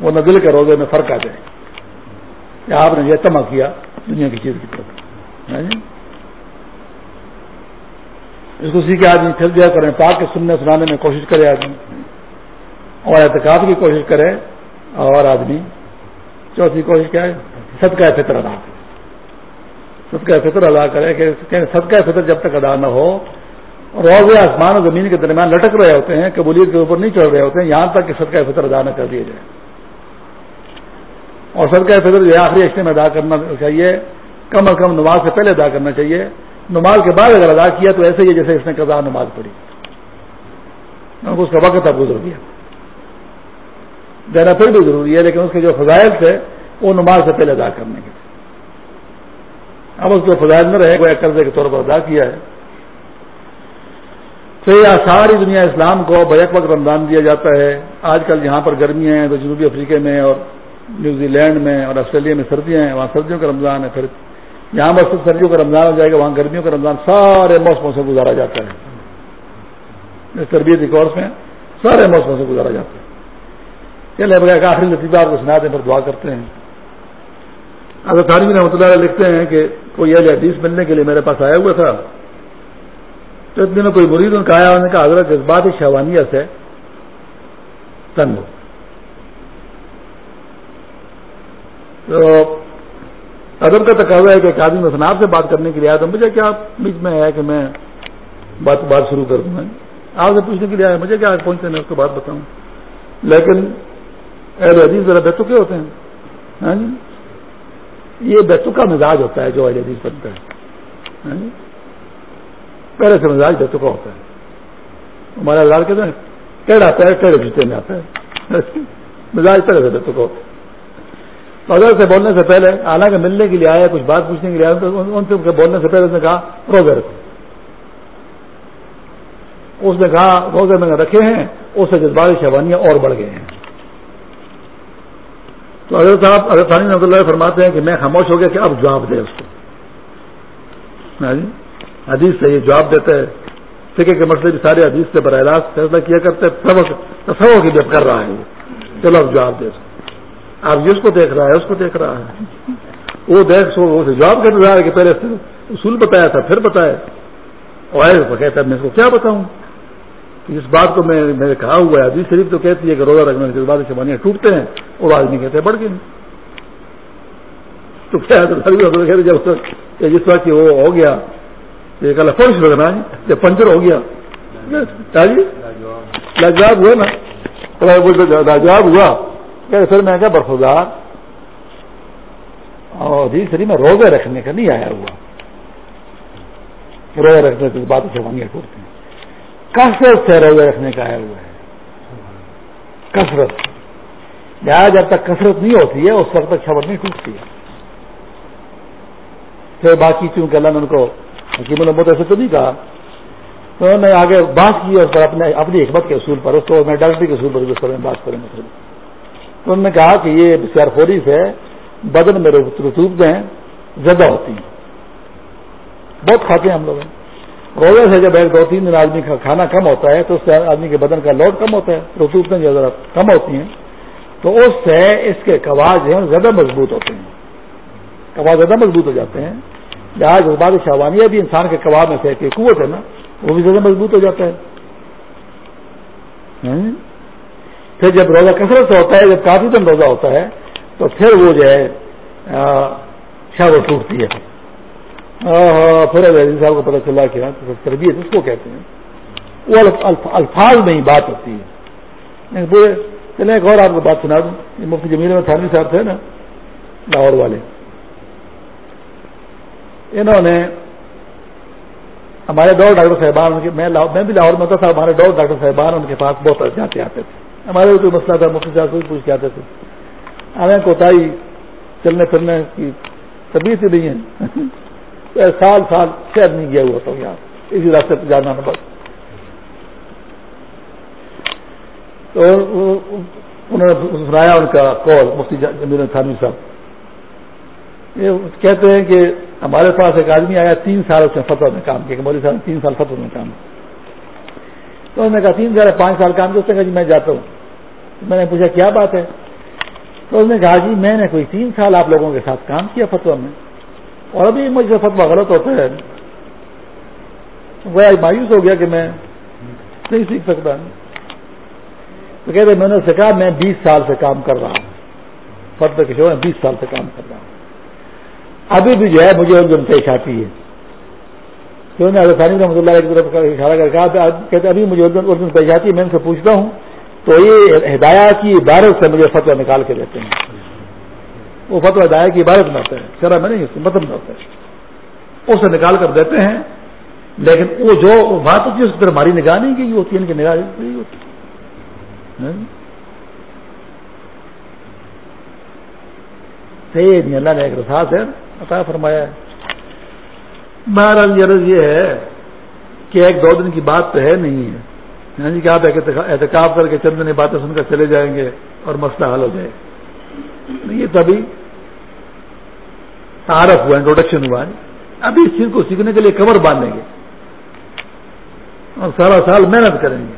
B: وہ نہ دل کے روزے میں فرق آ جائے۔ کہ آپ نے یہ تما کیا دنیا کی چیز کی طرف۔ ہاں جی؟ اس کو سیکھے آدمی پھر دیا کریں، پاک کے سننے سنانے میں کوشش کرے آدمی۔ اور احتکاب کی کوشش کرے اور آدمی۔ چوتھی کوشش کیا ہے؟ صدقہ فطر ادا کرے۔ صدقہ فطر ادا کرے کہ صدقہ فطر جب تک ادا نہ ہو، روز آسمان اور زمین کے درمیان لٹک رہے ہوتے ہیں، قبولیت کے اوپر نہیں چڑھ رہے ہوتے ہیں، یہاں تک کہ صدقہ فطر ادا نہ کر دیا جائے۔ اور صدقہ فطر جو ہے، آخری اشتے میں ادا کرنا چاہیے، کم از کم نماز سے پہلے ادا کرنا چاہیے۔ نماز کے بعد اگر ادا کیا تو ایسے ہی جیسے اس نے قضا نماز پڑھی۔ اس کا وقت اب گزر گیا۔ دینا پھر بھی ضروری ہے، لیکن اس کے جو فضائل تھے، وہ نماز سے پہلے ادا کرنے کے اب اس کو فضائل نہ رہے وہ ایک قرضے کے طور پر ادا کیا ہے۔ تو یہ ساری دنیا اسلام کو بیک وقت رمضان دیا جاتا ہے۔ آج کل یہاں پر گرمیاں ہیں تو جنوبی افریقہ میں اور نیوزی لینڈ میں اور آسٹریلیا میں سردیاں ہیں، وہاں سردیوں کا رمضان ہے۔ پھر یہاں بس سردیوں کا رمضان ہو جائے گا، وہاں گرمیوں کا رمضان، سارے موسموں سے گزارا جاتا ہے۔ اس تربیتی کورس میں سارے موسموں سے گزارا جاتا ہے۔ چلے بغیر آخری لطیفہ آپ کو سنا دیں، پھر دعا کرتے ہیں۔ اگر تعلیم رحمۃ اللہ لکھتے ہیں کہ کوئی اہل حدیث ملنے کے لیے میرے پاس آیا ہوا تھا، تو اتنے میں کوئی مرید ان کا آیا، انہوں نے کہا، حضرت جذبات شہوانیت سے تنگ ہو۔ تو ادب کا تقاضا ہے کہ ایک آدمی میں آپ سے بات کرنے کے لیے آیا تو مجھے کیا بیچ میں ہے کہ میں بات بات شروع کر دوں آپ سے پوچھنے کے لیے آیا، مجھے کیا پہنچتے میں اس کو بات بتاؤں۔ لیکن اہل حدیث ذرا بیتو ہوتے ہیں۔ ہاں جی؟ یہ بیتوکا مزاج ہوتا ہے جو اہل حدیث بنتا ہے۔ ہاں جی؟ پہلے سے مزاج بیتو ہوتا ہے۔ ہمارا لال کہتے ہیں ٹیڑھ آتا ہے ٹیڑھے جوتے میں آتا ہے۔ مزاج پہلے سے بیتوکا ہوتا ہے۔ فضر سے بولنے سے پہلے، حالانکہ ملنے کے لیے آیا کچھ بات پوچھنے کے لیے آیا تو ان سے بولنے سے پہلے اس نے کہا روزے رکھو اس نے کہا روزے میں نے رکھے ہیں، اس سے جذباتی شیوانیاں اور بڑھ گئے ہیں. تو حضرت صاحب اگر ثانی رحمۃ اللہ فرماتے ہیں کہ میں خاموش ہو گیا کہ اب جواب دے اس کو۔ ہاں جی؟ حدیث سے یہ جواب دیتے ہیں۔ فکر کے مسئلے بھی سارے حدیث سے براہ راست فیصلہ کیا کرتے تصور کی جب کر رہا ہے چلو اب جواب دے اس کو۔ آپ جس کو دیکھ رہا ہے اس کو دیکھ رہا ہے۔ وہ دیکھ سو جواب کر رہا ہے کہ پہلے اصول بتایا تھا پھر بتایا۔ اور کہتا ہے میں اس کو کیا بتاؤں؟ اس بات کو میں میں نے کہا ہوا ہے حدیث شریف تو کہتی ہے کہ روزہ رکھنے کے بعد سے ٹوٹتے ہیں اور آدمی کہتے ہیں بڑھ گئے۔ تو کیا ہے جب جس وقت وہ ہو گیا کل فرش لگنا ہے جب پنچر ہو گیا۔ لاجواب۔ ہوا نا؟ لاجواب ہوا کہ پھر میں کیا برفدار اور جی سری میں روزے رکھنے کا نہیں آیا ہوا۔ روزے رکھنے کی بات سے مانگے ٹوٹتے ہیں۔ کثرت سے روزے رکھنے کا آیا ہوا ہے۔ کثرت۔ یہاں جب تک کثرت نہیں ہوتی ہے، اس وقت تک خبر نہیں ٹوٹتی ہے۔ پھر باقی چونکہ اللہ نے ان کو حکیم المت ایسے تو نہیں کہا، تو انہوں نے آگے بات کی اور اپنے اپنی حکمت کے اصول پر، اس کو میں ڈاکٹری کے اصول پر اس پر میں بات کریں گے تو انہوں نے کہا کہ یہ بسیار خوری سے بدن میں رتوبتیں زیادہ ہوتی ہیں۔ بہت کھاتے ہیں ہم لوگ۔ روزے سے جب ایک دو تین دن آدمی کا کھانا کم ہوتا ہے تو اس سے آدمی کے بدن کا لوڈ کم ہوتا ہے رسوٹیں جو ذرا کم ہوتی ہیں۔ تو اس سے اس کے کباب جو ہیں زیادہ مضبوط ہوتے ہیں۔ کباب زیادہ مضبوط ہو جاتے ہیں۔ لہٰذا بعد شہوانیہ بھی انسان کے کباب میں سے قوت ہے نا، وہ بھی زیادہ مضبوط ہو جاتا ہے۔ ہاں؟ پھر جب روزہ کثرت سے ہوتا ہے، جب کافی دن روزہ ہوتا ہے، تو پھر وہ جو ہے شاور ٹوٹتی ہے۔ پھر صاحب کو پتہ چلا کہ ہاں، تربیت اس کو کہتے ہیں۔ وہ الفاظ میں ہی بات ہوتی ہے۔ یعنی پورے چلیں، ایک اور آپ کو بات سنا دوں۔ یہ مفتی جمیل میں تھانوی صاحب تھے نا، لاہور والے۔ انہوں نے ہمارے دو ڈاکٹر صاحبان میں بھی لاہور میں تھا ہمارے دو ڈاکٹر صاحبان ان کے پاس بہت جاتے آتے تھے۔ ہمارے بھی کوئی مسئلہ تھا، مفتی صاحب کوئی پوچھ کے آتے تھے۔ ہمیں کوتاہی چلنے پھرنے کی طبیعت ہی نہیں ہے۔ سال سال شہر نہیں گیا ہوا تھا یار اسی راستے پہ جانا بس۔ تو انہوں نے سنایا ان کا کال، مفتی جمیل تھانوی صاحب۔ یہ کہتے ہیں کہ ہمارے پاس ایک آدمی آیا تین سال اس نے فتح میں کام کیا، کہ مودی صاحب نے تین سال فتح میں کام کیا۔ تو انہوں نے کہا، تین سال پانچ سال کام کیا جی میں جاتا ہوں۔ میں نے پوچھا، کیا بات ہے؟ تو اس نے کہا جی میں نے کوئی تین سال آپ لوگوں کے ساتھ کام کیا فتوا میں، اور ابھی مجھ سے فتوا غلط ہوتا ہے۔ وہ مایوس ہو گیا کہ میں نہیں سیکھ سکتا۔ تو کہتے میں نے اسے کہا، میں بیس سال سے کام کر رہا ہوں۔ فتح کے شو میں بیس سال سے کام کر رہا ہوں۔ ابھی بھی جو ہے، مجھے اردن پیش آتی ہے۔ تو نے ثانی رحمۃ اللہ کی طرف اشارہ کر کہا کہتے ابھی مجھے اردن پیش آتی ہے میں ان سے پوچھتا ہوں، تو یہ ہدایات کی عبارت سے مجھے فتوا نکال کے دیتے ہیں۔ وہ فتوا ہدایات کی عبارت میں ہوتا ہے۔ شرح میں نہیں مطلب میں ہوتا ہے اسے نکال کر دیتے ہیں، لیکن وہ جو بات ہوتی ہے، اس طرح ہماری نگاہ نہیں کی ہوتی ہے ان کی نگاہ ہوتی۔ ہاں؟ اللہ نے ایک رساس ہے عطا فرمایا مہاراج عرض یہ ہے کہ ایک دو دن کی بات تو ہے نہیں ہے۔ ہاں جی کہ آپ احتکاب کر کے چند دن باتیں سن کر چلے جائیں گے اور مسئلہ حل ہو جائے۔ یہ تبھی تعارف ہوا انٹروڈکشن ہوا۔ ہے ابھی اس چیز کو سیکھنے کے لیے کمر باندھیں گے۔ اور سارا سال محنت کریں گے۔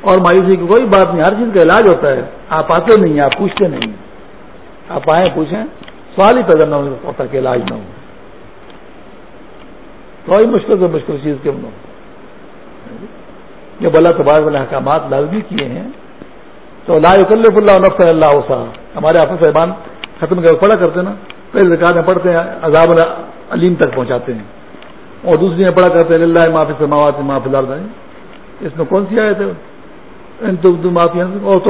B: اور مایوسی کی کوئی بات نہیں، ہر چیز کا علاج ہوتا ہے۔ آپ آتے نہیں ہیں آپ پوچھتے نہیں۔ ہیں آپ آئیں، پوچھیں، سوال ہی پیدا نہ ہوتا کہ علاج نہ ہو۔ کوئی مشکل سے مشکل چیز کیوں نہ ہو جب اللہ تبار والے احکامات لازمی کیے ہیں، تو لا کلف اللہ نفس اللہ وسا ہمارے آفس صاحبان ختم کر پڑھا کرتے نا، پہلے زکات میں پڑھتے ہیں، عذاب علیم تک پہنچاتے ہیں۔ اور دوسری میں پڑھا کرتے ہیں اللہ معافی سے ماوات معافی لال اس میں کون سی آئے تھے معافی اور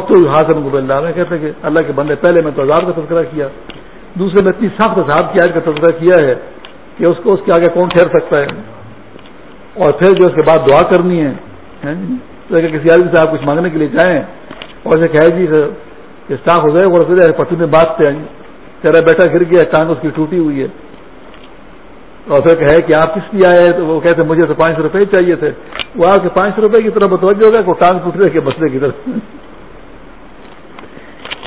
B: تو حاصل کو اللہ میں کہتے کہ اللہ کے بندے پہلے میں تو عذاب کا تذکرہ کیا۔ دوسرے میں اتنی سخت صاحب کی آج کا تذکرہ کیا ہے کہ اس کو اس کے آگے کون ٹھہر سکتا ہے؟ اور پھر جو اس کے بعد دعا کرنی ہے جی؟ تو اگر کسی آدمی سے آپ کچھ مانگنے کے لیے جائیں اور اسے کہے جی اسٹاف ہو گئے اور پٹو میں بات پہ آئیں تیرا بیٹا گر گیا، ٹانگ اس کی ٹوٹی ہوئی ہے۔ اور پھر کہے کہ آپ کس لیے آئے؟ تو وہ کہتے مجھے تو پانچ سو روپئے چاہیے تھے۔ وہ آپ کے پانچ سو روپئے کی طرف متوجہ ہوگا کہ ٹانگ ٹوٹ رہے کے مسئلے کی طرف۔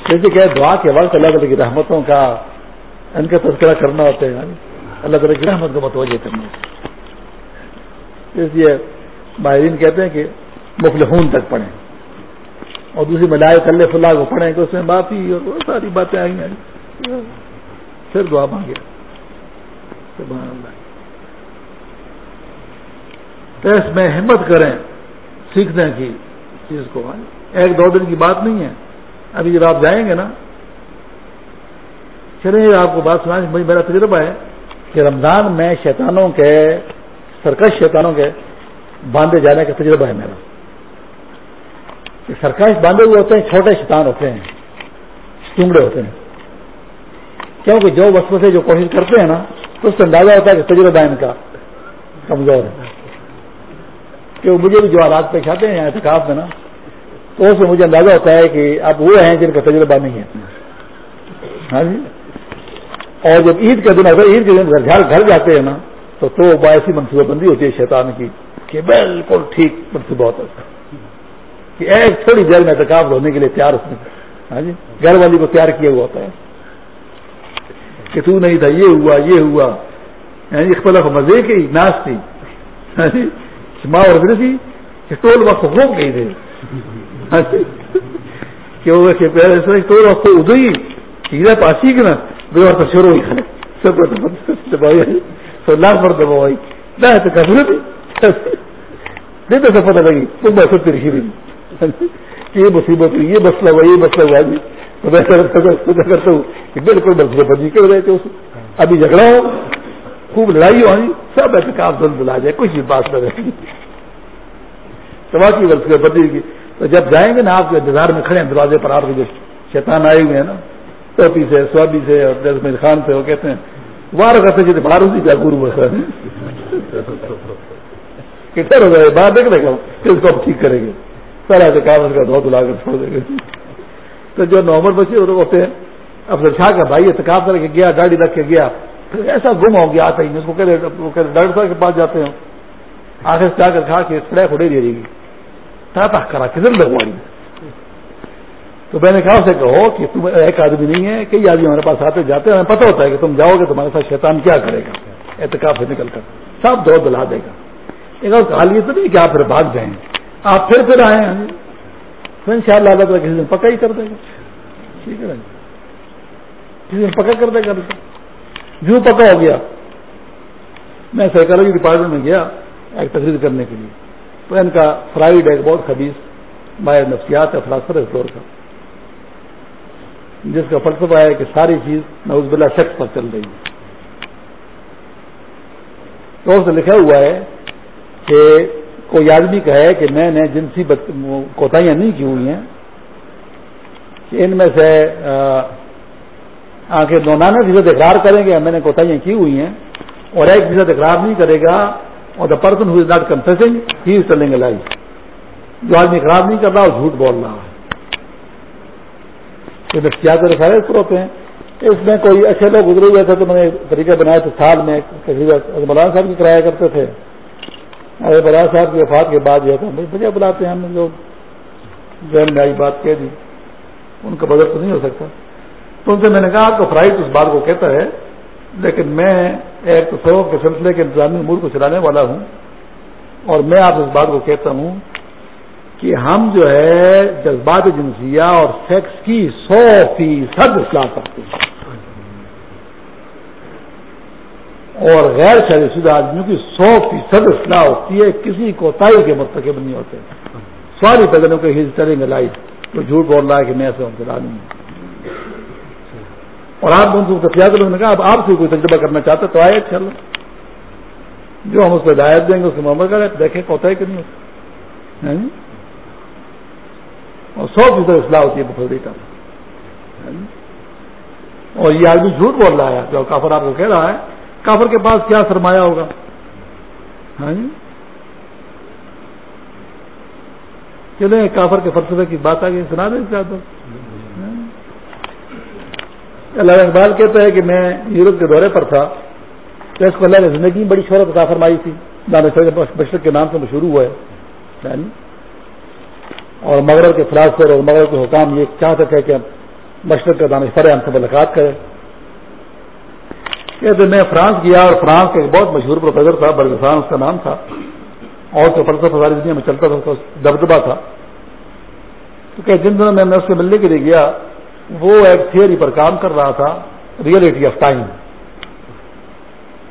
B: جیسے کہ دعا کے وقت اللہ تعالیٰ کی رحمتوں کا ان کا تذکرہ کرنا ہوتا ہے اللہ تعالیٰ کی رحمت کو متوجہ کرنا ہوتا ہے۔ اس لیے ماہرین کہتے ہیں کہ مفلحون تک پڑھیں۔ اور دوسری ملائے کل فلاح کو پڑھیں کہ اس میں معافی اور ساری باتیں آئی ہیں۔ پھر دعا مانگے۔ سبحان اللہ۔ تو اس میں ہمت کریں سیکھنے کی چیز کو۔ ایک دو دن کی بات نہیں ہے۔ ابھی جب آپ جائیں گے نا چلے آپ کو بات سنا میرا تجربہ ہے کہ رمضان میں شیطانوں کے، سرکش شیطانوں کے باندھے جانے کا تجربہ ہے میرا۔ سرکش باندھے ہوئے ہوتے ہیں، چھوٹے شیطان ہوتے ہیں چونگڑے ہوتے ہیں۔ کیونکہ جو وسط سے جو کوشش کرتے ہیں نا، تو اس سے اندازہ ہوتا ہے کہ تجربہ ان کا کمزور ہے۔ کہ مجھے بھی جو حالات پیش آتے ہیں احتکاب میں نا، تو اس میں مجھے اندازہ ہوتا ہے کہ اب وہ ہیں جن کا تجربہ نہیں ہے۔ ہاں جی؟ اور جب عید کا دن ہوتا ہے عید کے دن گھر گھر جاتے ہیں نا، تو تو باعثی منصوبہ بندی ہوتی ہے شیطان کی کہ بالکل ٹھیک منصوبہ ہوتا ہے کہ ایک تھوڑی دیر میں احتکاب ہونے کے لیے تیار اس میں ہاں جی؟ گھر والی کو تیار کیا ہوا ہوتا ہے۔ کہ تو نہیں تھا، یہ ہوا یہ ہوا۔ ہاں جی؟ یعنی اختلاف مزے کی ناس تھی۔ جی؟ ماں اور تھی کہ ٹول ہاں جی؟ وقت ہو گئی تھے۔ ٹول وقت ادو ہی پاسی کے نا۔ بے شروع ہی کھڑے سب کو لاکھ پر دبائی۔ نہ تو کبھی نہیں تو سب پتہ لگی، تم بس تیری یہ مصیبت یہ مسئلہ ہوا، یہ مسئلہ ہوا۔ جی تو میں سوچا کرتا ہوں کہ بالکل مسئلہ بندی کر رہے تھے ابھی جھگڑا ہو، خوب لڑائی ہو ہاں جی۔ سب احتکاب دل دلا جائے کچھ بھی بات نہ رہے۔ کی ورثہ بدی کی۔ تو جب جائیں گے نا آپ کے انتظار میں کھڑے ہیں، دروازے پر آپ کے جو شیطان آئے ہوئے ہیں نا ٹوپی سے سوابی سے اور جسمیر خان سے، وہ کہتے ہیں، وار کرتے جیسے باہر ہوتی کیا گرو بس کتنے ہو گئے باہر دیکھ لے گا اس کو ٹھیک کریں گے۔ سر ایسے کاغذ کا دھو دلا کر چھوڑ دیں گے۔ تو جو نومبر بچے ہوتے ہیں، افضل شاہ کا بھائی اتکاب کر کے گیا گاڑی رکھ کے گیا۔ پھر ایسا گم ہو گیا، آتا ہی اس کو کہہ ڈاکٹر صاحب کے پاس جاتے ہیں۔ آخر سے جا کر کھا کے اسپرے کھڑے دے گی۔ تا کرا کدھر لگوائی تو میں نے کہا اسے کہو کہ تم ایک آدمی نہیں ہے، کئی آدمی ہمارے پاس آتے جاتے ہیں، ہمیں پتہ ہوتا ہے کہ تم جاؤ گے، تمہارے ساتھ شیطان کیا کرے گا؟ احتکاب سے نکل کر۔ سب دو دلا دے گا۔ ایک اور حال یہ تو نہیں کہ آپ پھر بھاگ جائیں۔ آپ پھر پھر آئے ہیں۔ تو ان شاء اللہ اللہ کسی دن پکا ہی کر دے گا۔ ٹھیک ہے جی؟ کسی دن پکا کر دے گا۔ جو پکا ہو گیا۔ میں سائیکالوجی ڈپارٹمنٹ میں گیا ایک تقریر کرنے کے لیے۔ تو ان کا فرائڈ ایک بہت خبیص مائر نفسیات ہے فلاسفر اس دور کا۔ جس کا فلسفہ ہے کہ ساری چیز نوز بلا شخص پر چل رہی ہے۔ تو اس لکھا ہوا ہے کہ کوئی آدمی کہے کہ میں نے جنسی کوتاہیاں نہیں کی ہوئی ہیں، کہ ان میں سے آنکھیں نونانوے فیصد اقرار کریں گے، میں نے کوتاہیاں کی ہوئی ہیں اور ایک فیصد اقرار نہیں کرے گا، اور the person who is not confessing he is telling life جو آدمی خراب نہیں کر رہا، وہ جھوٹ بول رہا ہے۔ نفسیات رسائے اس ہوتے ہیں۔ اس میں کوئی اچھے لوگ گزرے ہوئے تھے تو میں نے طریقہ بنایا تھا سال میں مولانا صاحب کی کرایا کرتے تھے۔ ارے صاحب کی وفات کے بعد یہ تھا بجے بلاتے ہیں۔ ہم نے جو ذہن میں آئی بات کہہ دی۔ ان کا بدل تو نہیں ہو سکتا۔ تو ان سے میں نے کہا آپ کو فرائض اس بات کو کہتا ہے، لیکن میں ایک تصور کے سلسلے کے انتظامی امور کو چلانے والا ہوں اور میں آپ اس بات کو کہتا ہوں کہ ہم جو ہے جذبات جنسیہ اور سیکس کی سو فیصد اصلاح کرتے ہیں۔ اور غیر شادی شدہ آدمیوں کی سو فیصد اصلاح ہوتی ہے، کسی کوتاہی کے مرتکب نہیں ہوتے۔ سواری پیدلوں کے ہز کریں گے لائٹ، تو جھوٹ بول رہا ہے کہ میں ایسے ہوں نہیں ہوں۔ اور آپ ان کو نے کہا، اب آپ سے کوئی تجربہ کرنا چاہتے تو آئے اچھا چل جو ہم اس پہ ہدایت دیں گے، اس کو محمد کریں دیکھیں کوتا ہے۔ کہ نہیں؟ ہوتا اور سو فیصد اصلاح ہوتی ہے بخودی کا اور یہ آدمی جھوٹ بول رہا ہے، جو کافر آپ کو کہہ رہا ہے، کافر کے پاس کیا سرمایہ ہوگا؟ ہاں جی؟ چلے کافر کے فلسفے کی بات آ گئی سنا دیں چاہتا جی؟ اللہ اقبال کہتا ہے کہ میں یورپ کے دورے پر تھا، تو اس کو اللہ نے زندگی میں بڑی شہرت عطا فرمائی تھی۔ بشرق کے نام سے مشہور ہوا ہے۔ ہاں جی؟ اور مغرب کے فلاسفر اور مغرب کے حکام یہ چاہتے تھے کہ مشرق کا دانشور ہم سے ملاقات کرے کہتے میں فرانس گیا اور فرانس کا ایک بہت مشہور پروفیسر تھا، برگسان، اس کا نام تھا۔ اور تو فلسفہ ساری دنیا میں چلتا تھا دبدبا تھا۔ تو کہ جن دنوں میں اس سے ملنے کے لیے گیا، وہ ایک تھیوری پر کام کر رہا تھا ریئلٹی آف ٹائم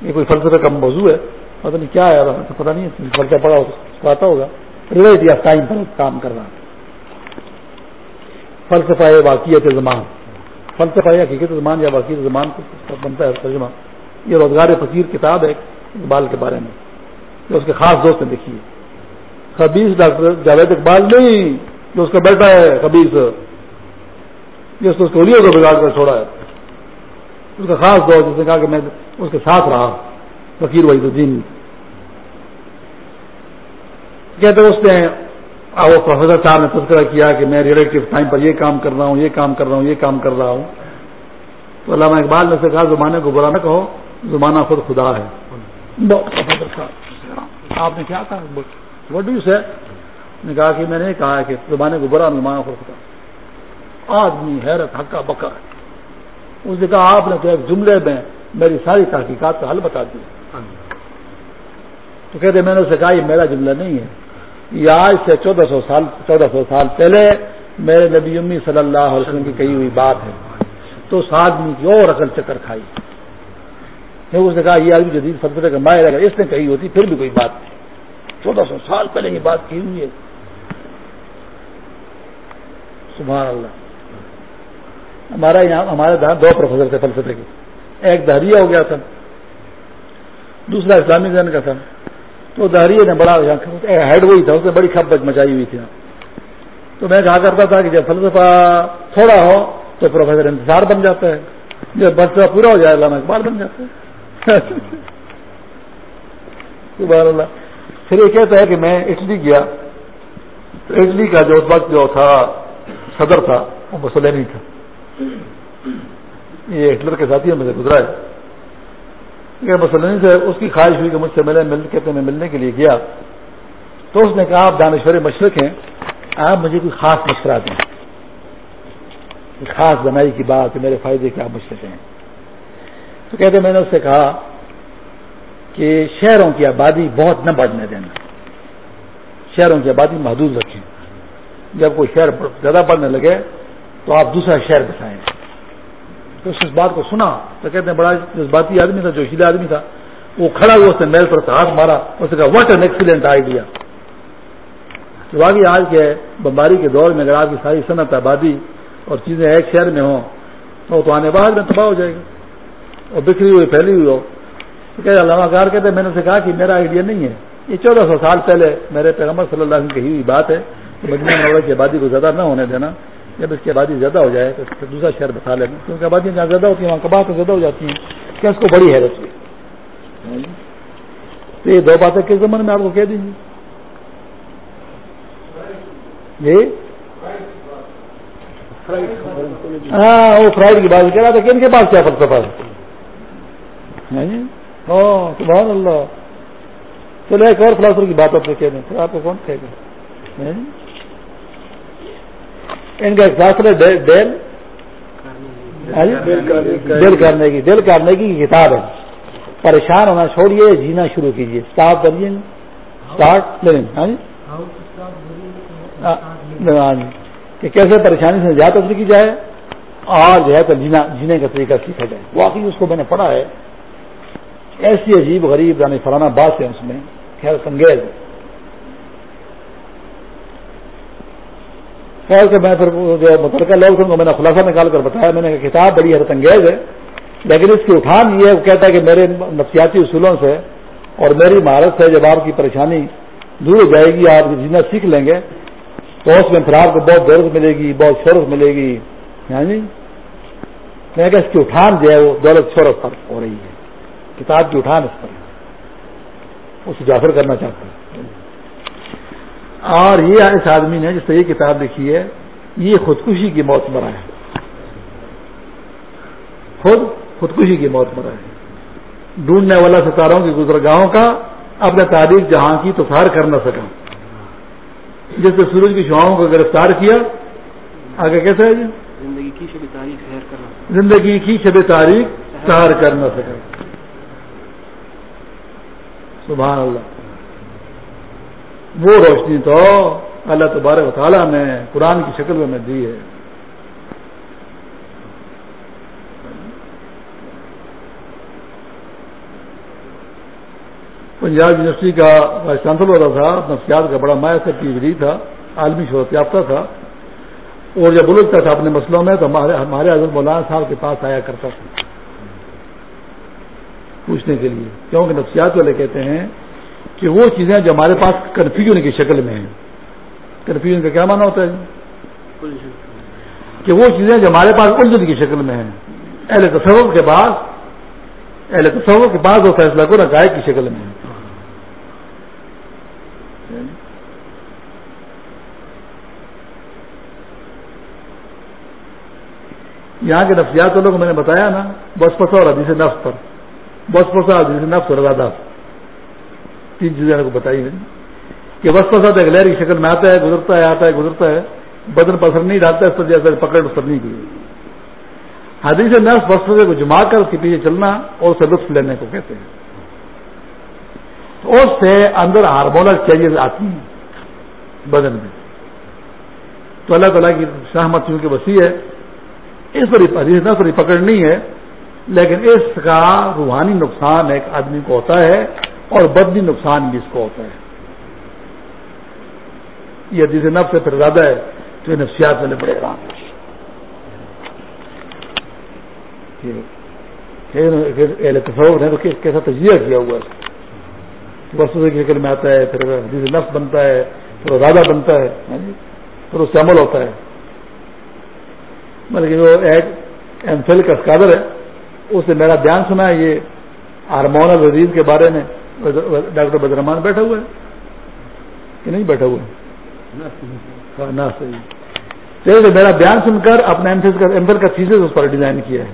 B: یہ کوئی فلسفے کا موضوع ہے، پتہ نہیں کیا ہے۔ پتہ نہیں فلسفہ پڑا پاتا ہوگا۔ ریئلٹی آف ٹائم پر کام کر رہا تھا۔ فلسفہ واقعیت زمان۔ فلسفہ حقیقت زمان یا واقعیت زمان کو بنتا ہے ترجمہ۔ یہ روزگار فقیر کتاب ہے، اقبال کے بارے میں۔ جو اس کے خاص دوست نے لکھی ہے۔ خبیص ڈاکٹر جاوید اقبال نہیں، جو اس کا بیٹا ہے خبیص جس کو کولیوں کو بگاڑ کر چھوڑا ہے۔ اس کا خاص دور جس نے کہا کہ میں اس کے ساتھ رہا، فقیر وحید الدین کہتے اس نے وہ پروفیسر صاحب نے تذکرہ کیا کہ میں ریلیٹو ٹائم پر یہ کام کر رہا ہوں یہ کام کر رہا ہوں یہ کام کر رہا ہوں۔ تو علامہ اقبال نے سے کہا زمانے کو برا نہ کہو زمانہ خود خدا ہے۔ آپ نے کیا کہا؟ وڈو سے نے کہا کہ میں نے کہا کہ زمانے کو برا زمانہ خود خدا آدمی حیرت حقا بکا ہے۔ اس نے کہا آپ نے تو ایک جملے میں میری ساری تحقیقات کا حل بتا دیا۔ تو کہتے میں نے اسے کہا یہ میرا جملہ نہیں ہے۔ یہ آج سے چودہ سو سال، چودہ سو سال پہلے میرے نبی امی صلی اللہ علیہ وسلم کی کہی ہوئی بات ہے۔ تو اس آدمی کی اور عقل چکر کھائی۔ اس نے کہا، یہ آدمی جدید فلسفے کا ماہر ہے۔ اس نے کہی ہوتی، پھر بھی کوئی بات نہیں۔ چودہ سو سال پہلے یہ بات کی ہوئی ہے۔ سبحان اللہ۔ ہمارا یہاں ہمارے دو پروفیسر تھے فلسفے کے۔ ایک دہریہ ہو گیا تھا۔ دوسرا اسلامی دین کا تھا۔ تو دہریے نے بڑا ہیڈ وہی تھا، اس نے بڑی کھپ مچائی ہوئی تھی۔ تو میں کہا کرتا تھا کہ جب فلسفہ تھوڑا ہو تو پروفیسر انتظار بن جاتا ہے۔ جب فلسفہ پورا ہو جائے، علامہ اقبال بن جاتا ہے۔ اللہ۔ پھر یہ کہتا ہے کہ میں اٹلی گیا۔ تو اٹلی کا جو اس وقت جو تھا، صدر تھا، وہ مسلم تھا۔ یہ ہٹلر کے ساتھیوں میں سے گزرا ہے۔ مسلم سے اس کی خواہش ہوئی کہ مجھ سے ملے، مل کہتے میں ملنے کے لیے گیا۔ تو اس نے کہا، آپ دانشور مشرق ہیں، آپ مجھے کوئی خاص مشورہ دیں۔ خاص بنائی کی بات میرے فائدے کے آپ مشرق ہیں تو کہتے میں نے اس سے کہا کہ شہروں کی آبادی بہت نہ بڑھنے دینا۔ شہروں کی آبادی محدود رکھیں۔ جب کوئی شہر زیادہ بڑھنے لگے تو آپ دوسرا شہر بسائیں۔ تو اس بات کو سنا تو کہتے ہیں بڑا جذباتی آدمی تھا جو شیلا آدمی تھا۔ وہ کھڑا ہوا اس نے میل پر ہاتھ مارا، اس نے کہا واٹ این ایکسیلنٹ آئیڈیا تو باقی آج کے بمباری کے دور میں اگر آپ کی ساری صنعت آبادی اور چیزیں ایک شہر میں ہوں، تو تو آنے بعد میں تباہ ہو جائے گا اور بکھری ہوئی، پھیلی ہوئی ہو۔ تو کہ علامہ کار کہتے ہیں، میں نے اسے کہا کہ میرا آئیڈیا نہیں ہے۔ یہ چودہ سو سال پہلے میرے پیغمبر صلی اللہ علیہ وسلم کہی ہوئی بات ہے کہ مجموعہ کی آبادی کو زیادہ نہ ہونے دینا۔ جب اس کی آبادی زیادہ ہو جائے تو دوسرا شہر بتا لینا کیونکہ آبادیاں جہاں زیادہ ہوتی ہیں، وہاں کباہ تو زیادہ ہو جاتی ہیں۔ کیا اس کو بڑی حیرت ہوئی؟ تو یہ دو باتیں کس زمانے میں آپ کو کہہ دیں گی جی ہاں وہ فرائڈ کی بات کہہ رہا تھا کہ ان کے پاس کیا فلسفہ ہے؟ ہاں، سبحان اللہ۔ چلو ایک اور فلاسفر کی بات آپ سے کہہ دیں۔ پھر آپ کو کون کہے گا؟ ان کا ہے ڈیل دل کرنے کی دل کرنے کی کتاب ہے۔ پریشان ہونا چھوڑیے جینا شروع کیجیے۔ اسٹارٹ کریے اسٹارٹ کہ کیسے پریشانی سے نجات حاصل کی جائے اور جو ہے تو جینا جینے کا طریقہ سیکھا جائے۔ واقعی اس کو میں نے پڑھا ہے۔ ایسی عجیب غریب یعنی فلانا بات ہے اس میں خیر سنگیز۔ خیر کہ میں پھر جو متعلقہ لوگ تھے میں نے خلاصہ نکال کر بتایا، میں نے کتاب بڑی حیرت انگیز ہے، لیکن اس کی اٹھان یہ وہ کہتا ہے کہ میرے نفسیاتی اصولوں سے اور میری مہارت سے جب آپ کی پریشانی دور ہو جائے گی، آپ جینا سیکھ لیں گے، تو اس میں پھر آپ کو بہت دولت ملے گی، بہت شہرت ملے گی۔ ہاں جی میں کہ اس کی اٹھان جو ہے وہ دولت شہرت پر ہو رہی ہے، کتاب کی اٹھان اس پر اسے جافر کرنا چاہتا ہوں اور یہ اس آدمی نے جس طرح یہ کتاب لکھی ہے یہ خودکشی کی موت مرا ہے۔ خود خودکشی کی موت مرا ہے۔ ڈھونڈنے والا ستاروں کی گزرگاہوں کا اپنے تاریخ جہاں کی تو سار کر نہ سکا۔ جس نے سورج کی شعاؤں کو گرفتار کیا آگے کیسے ہے جی؟ زندگی کی شب تاریخ زندگی کی شب تاریخ سہار کر نہ سکا۔ سبحان اللہ۔ وہ روشنی تو اللہ تبارک تعالیٰ نے قرآن کی شکل میں دی ہے۔ پنجاب یونیورسٹی کا وائس چانسلر تھا نفسیات کا بڑا مایا سے پی ایچ تھا، عالمی شہرت یافتہ تھا۔ اور جب بلکتا تھا اپنے مسئلوں میں، تو ہمارے حضرت مولانا صاحب کے پاس آیا کرتا تھا۔ پوچھنے کے لیے، کیونکہ نفسیات والے کہتے ہیں کہ وہ چیزیں جو ہمارے پاس کنفیوژن کی شکل میں ہیں۔ کنفیوژن کا کیا مانا ہوتا ہے؟ کہ وہ چیزیں جو ہمارے پاس الجھن کی شکل میں ہیں۔ اہل تصور کے بعد، اہل تصور کے بعد وہ فیصلہ کو رقائے کی شکل میں ہے یہاں کے نفسیات والوں کو میں نے بتایا نا، بس پسا اور حدیث نفس پر۔ بس پسا، حدیث نفس اور رضا تین چیزیں کو بتائی ہیں کہ بس پسند ایک لہر کی شکل میں آتا ہے، گزرتا ہے، آتا ہے، گزرتا ہے، بدن پر اثر نہیں ڈالتا، اس پر جیسے پکڑ اثر نہیں کی حدیث نرس بس کو جما کر اس کے پیچھے چلنا اور اسے لطف لینے کو کہتے ہیں۔ اس سے اندر ہارمونل چینجز آتی ہیں بدن میں۔ تو اللہ تعالیٰ کی سہمت چونکہ وسیع ہے۔ اس پر نہ پر پکڑ نہیں ہے، لیکن اس کا روحانی نقصان ایک آدمی کو ہوتا ہے اور بدنی نقصان بھی اس کو ہوتا ہے۔ یہ جسے نفس سے پھر زیادہ ہے تو یہ نفسیات میں پڑے گا تصور ہے تو کیسا تجزیہ کیا ہوا ہے۔ وسط کی شکل میں آتا ہے، پھر جسے نفس بنتا ہے، پھر راجا بنتا ہے ہاں جی؟ پھر اس سے عمل ہوتا ہے۔ بلکہ جو ایک ایم فل کا اسکالر ہے، اس نے میرا بیان سنا ہے، یہ ہارمونل وزیر کے بارے میں۔ ڈاکٹر بدرمان بیٹھا ہوا ہے؟ کہ نہیں بیٹھا ہوا؟ نہ، صحیح۔ میرا بیان سن کر اپنے ایم فل کا اس پر ڈیزائن کیا ہے۔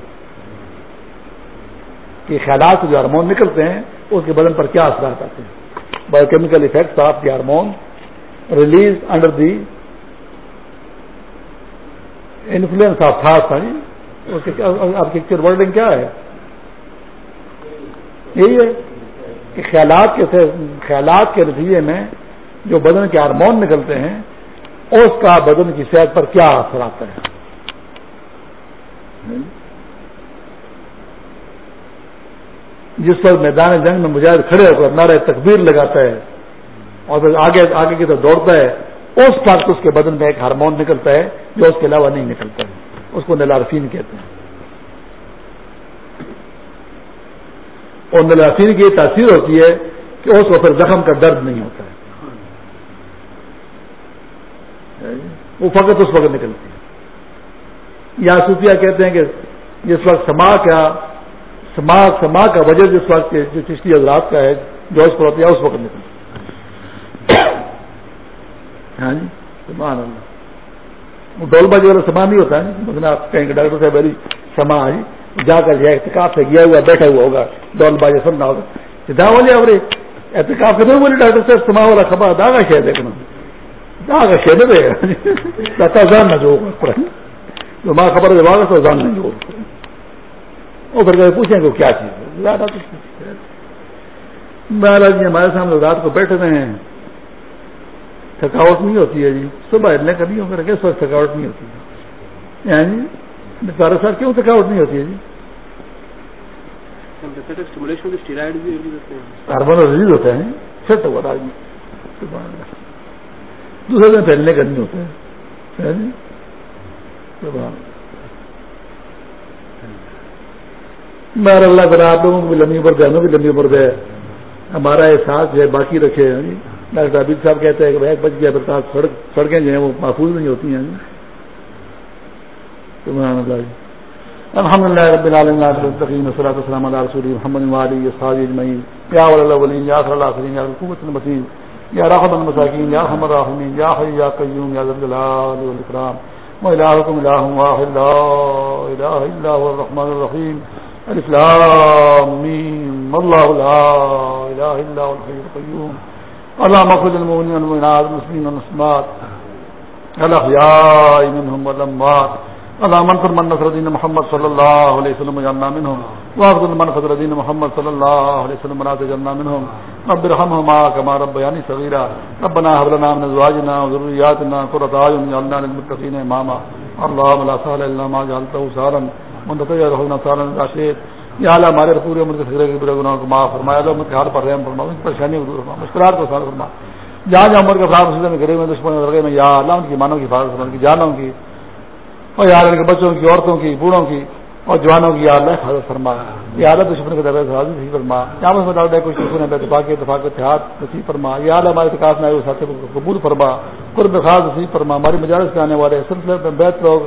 B: کہ خیالات جو ہارمون نکلتے ہیں، اس کے بدن پر کیا اثرات آتے ہیں؟ Biochemical effects of the hormone release under the influence of thought آپ کی ورڈنگ ہاں جی؟ کیا ہے؟ یہی ہے۔ کہ خیالات کے خیالات کے نتیجے میں جو بدن کے ہارمون نکلتے ہیں، اس کا بدن کی صحت پر کیا اثر آتا ہے؟ جس پر میدان جنگ میں مجاہد کھڑے ہو کر نعرہ تکبیر لگاتا ہے اور پھر آگے آگے کی طرف دوڑتا ہے، اس وقت اس کے بدن میں ایک ہارمون نکلتا ہے جو اس کے علاوہ نہیں نکلتا ہے۔ اس کو نلارفین کہتے ہیں۔ اور نلارفین کی تاثیر ہوتی ہے کہ اس کو پھر زخم کا درد نہیں ہوتا ہے۔ وہ فقط اس وقت نکلتی ہے۔ یا صوفیہ کہتے ہیں کہ جس وقت سما کا، سما سما کا وجہ جس وقت جو چشتی حضرات کا ہے، جو اس پر ہوتی ہے اس وقت نکلتی ہاں جی؟ اللہ۔ وہ ڈول باجی والا سامان نہیں ہوتا ہے۔ مطلب آپ کہیں گے ڈاکٹر صاحب سما جی جا کر جائے احتکاب سے گیا ہوا، بیٹھا ہوا ہوگا ڈول باجی سننا ہوگا۔ دا والے ابرے احتکاب کے بولے ڈاکٹر صاحب سما والا خبر دا کا شہر دیکھنا۔ دا کا شہر دے گا جان نہ جو جو ماں خبر ہے واگا تو جان نہیں ہوگا۔ وہ پھر پوچھیں کہ کیا چیز مہاراج جی ہمارے سامنے رات کو بیٹھے رہے ہیں۔ تھکاوٹ نہیں ہوتی ہے جی۔ صبح ہلنے کا نہیں ہوگا کس وقت تھکاوٹ نہیں ہوتی ہے۔ یعنی بارہ سال کیوں تھکاوٹ نہیں ہوتی ہے جی؟ ہارمون ریلیز ہوتا ہے فٹ ہوا آدمی دوسرے دن پھیلنے کا نہیں ہوتا ہے جی؟ ہاں۔ مار اللہ کرا آپ لوگوں کو بھی لمبی عمر دے ہمیں بھی لمبی عمر دے ہمارا احساس جو ہے، باقی رکھے جی؟ ڈاکٹر عبید صاحب کہتے ہیں کہ بھائی بچ گیا پھر سڑکیں جو ہیں وہ محفوظ نہیں ہوتی ہیں۔ جی؟ سبحان اللہ جی۔ الحمد للہ رب العالمین المتقین والصلاة والسلام علی رسول محمد وعلی اصحاب اجمعین. یا ول الاولین، یا اخر الاخرین، یا القوۃ المتین، یا رحم المساکین، یا ارحم الراحمین، یا حی یا قیوم، یا ذا الجلال والاکرام والہکم الہ واحد، لا الہ الا هو الرحمن الرحیم. الاسلام میم اللہ لا الہ الا هو الحی القیوم. اللهم اغفر للمؤمنين والمؤمنات والمسلمين والمسلمات. الاحياء منهم والاموات. اللهم انصر من نصر دين محمد صلى الله عليه وسلم وجعلنا منهم واغفر من خذل دين محمد صلى الله عليه وسلم ولا تجعلنا منهم رب ارحمهما كما ربياني صغيرا ربنا هب لنا من ازواجنا وذرياتنا قرة اعين واجعلنا للمتقين اماما. اللهم لا سهل الا ما جعلته سهلا. وانت تجعل الحزن سهلا اذا شئت یا اللہ ہمارے پورے عمر کے فکرے کے برے گناہوں کو معاف فرمایا اللہ کے ہاتھ پر رحم فرما ان پریشانیوں کو دور فرما مشکلات کو سال فرما جہاں جہاں عمر کے فرار مسئلے میں گرے میں دشمن میں یا اللہ ان کی مانوں کی حفاظت فرما ان کی جانوں کی اور یا ان کے بچوں کی عورتوں کی بوڑھوں کی اور جوانوں کی یا اللہ حفاظت فرما۔ یا اللہ دشمن کے درجے حاضر نہیں فرما۔ یا میں ڈاؤٹ ہے کچھ دشمن ہے اتفاق اتفاق اتحاد نصیب فرما۔ یا اللہ ہمارے اتقاف میں آئے ساتھی کو قبول فرما۔ قرب خاص نصیب فرما۔ ہماری مجالس کے آنے والے سلسلے میں بیت لوگ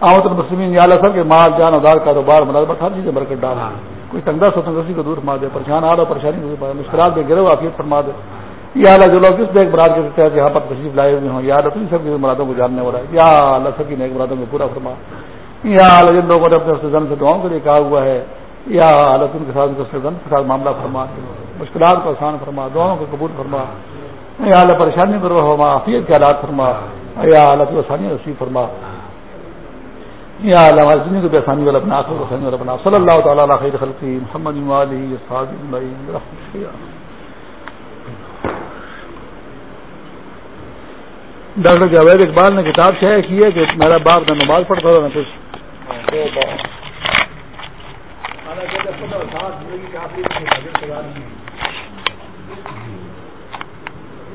B: آمد المسلمین یا اللہ سب کے مال جان ادار کاروبار ملازمت ہر چیزیں برکت ڈالا کوئی تنگا سو تنگسی کو دور فرما دے پریشان آ رہا پریشانی کو دور مشکلات میں گرو آفیت فرما دے۔ یا اللہ جو لوگ اس نیک مراد کے تحت یہاں پر تشریف لائے ہوئے ہوں؟ یا اللہ تم سب کی مرادوں کو جاننے والا ہے۔ یا اللہ سب کی نیک مرادوں کو پورا فرما۔ یا اللہ جن لوگوں نے اپنے زن سے دعاؤں کے لیے کہا ہوا ہے، یا اللہ تم کے ساتھ زن کے ساتھ معاملہ فرما۔ مشکلات کو آسان فرما، دعاؤں کو قبول فرما۔ یا اللہ پریشانی کو فرما عافیت کے حالات فرما۔ یا اللہ تو آسانی رسیف فرما۔ یا اللہ ہماری دنیا کو بحثانی والا اپنا آخر کو سنگ والا اپنا صلی اللہ تعالیٰ خیر خلقی، محمد علی صحابی ڈاکٹر جاوید اقبال نے کتاب شائع کی ہے کہ میرا باپ نہ نماز پڑھتا تھا نہ کچھ۔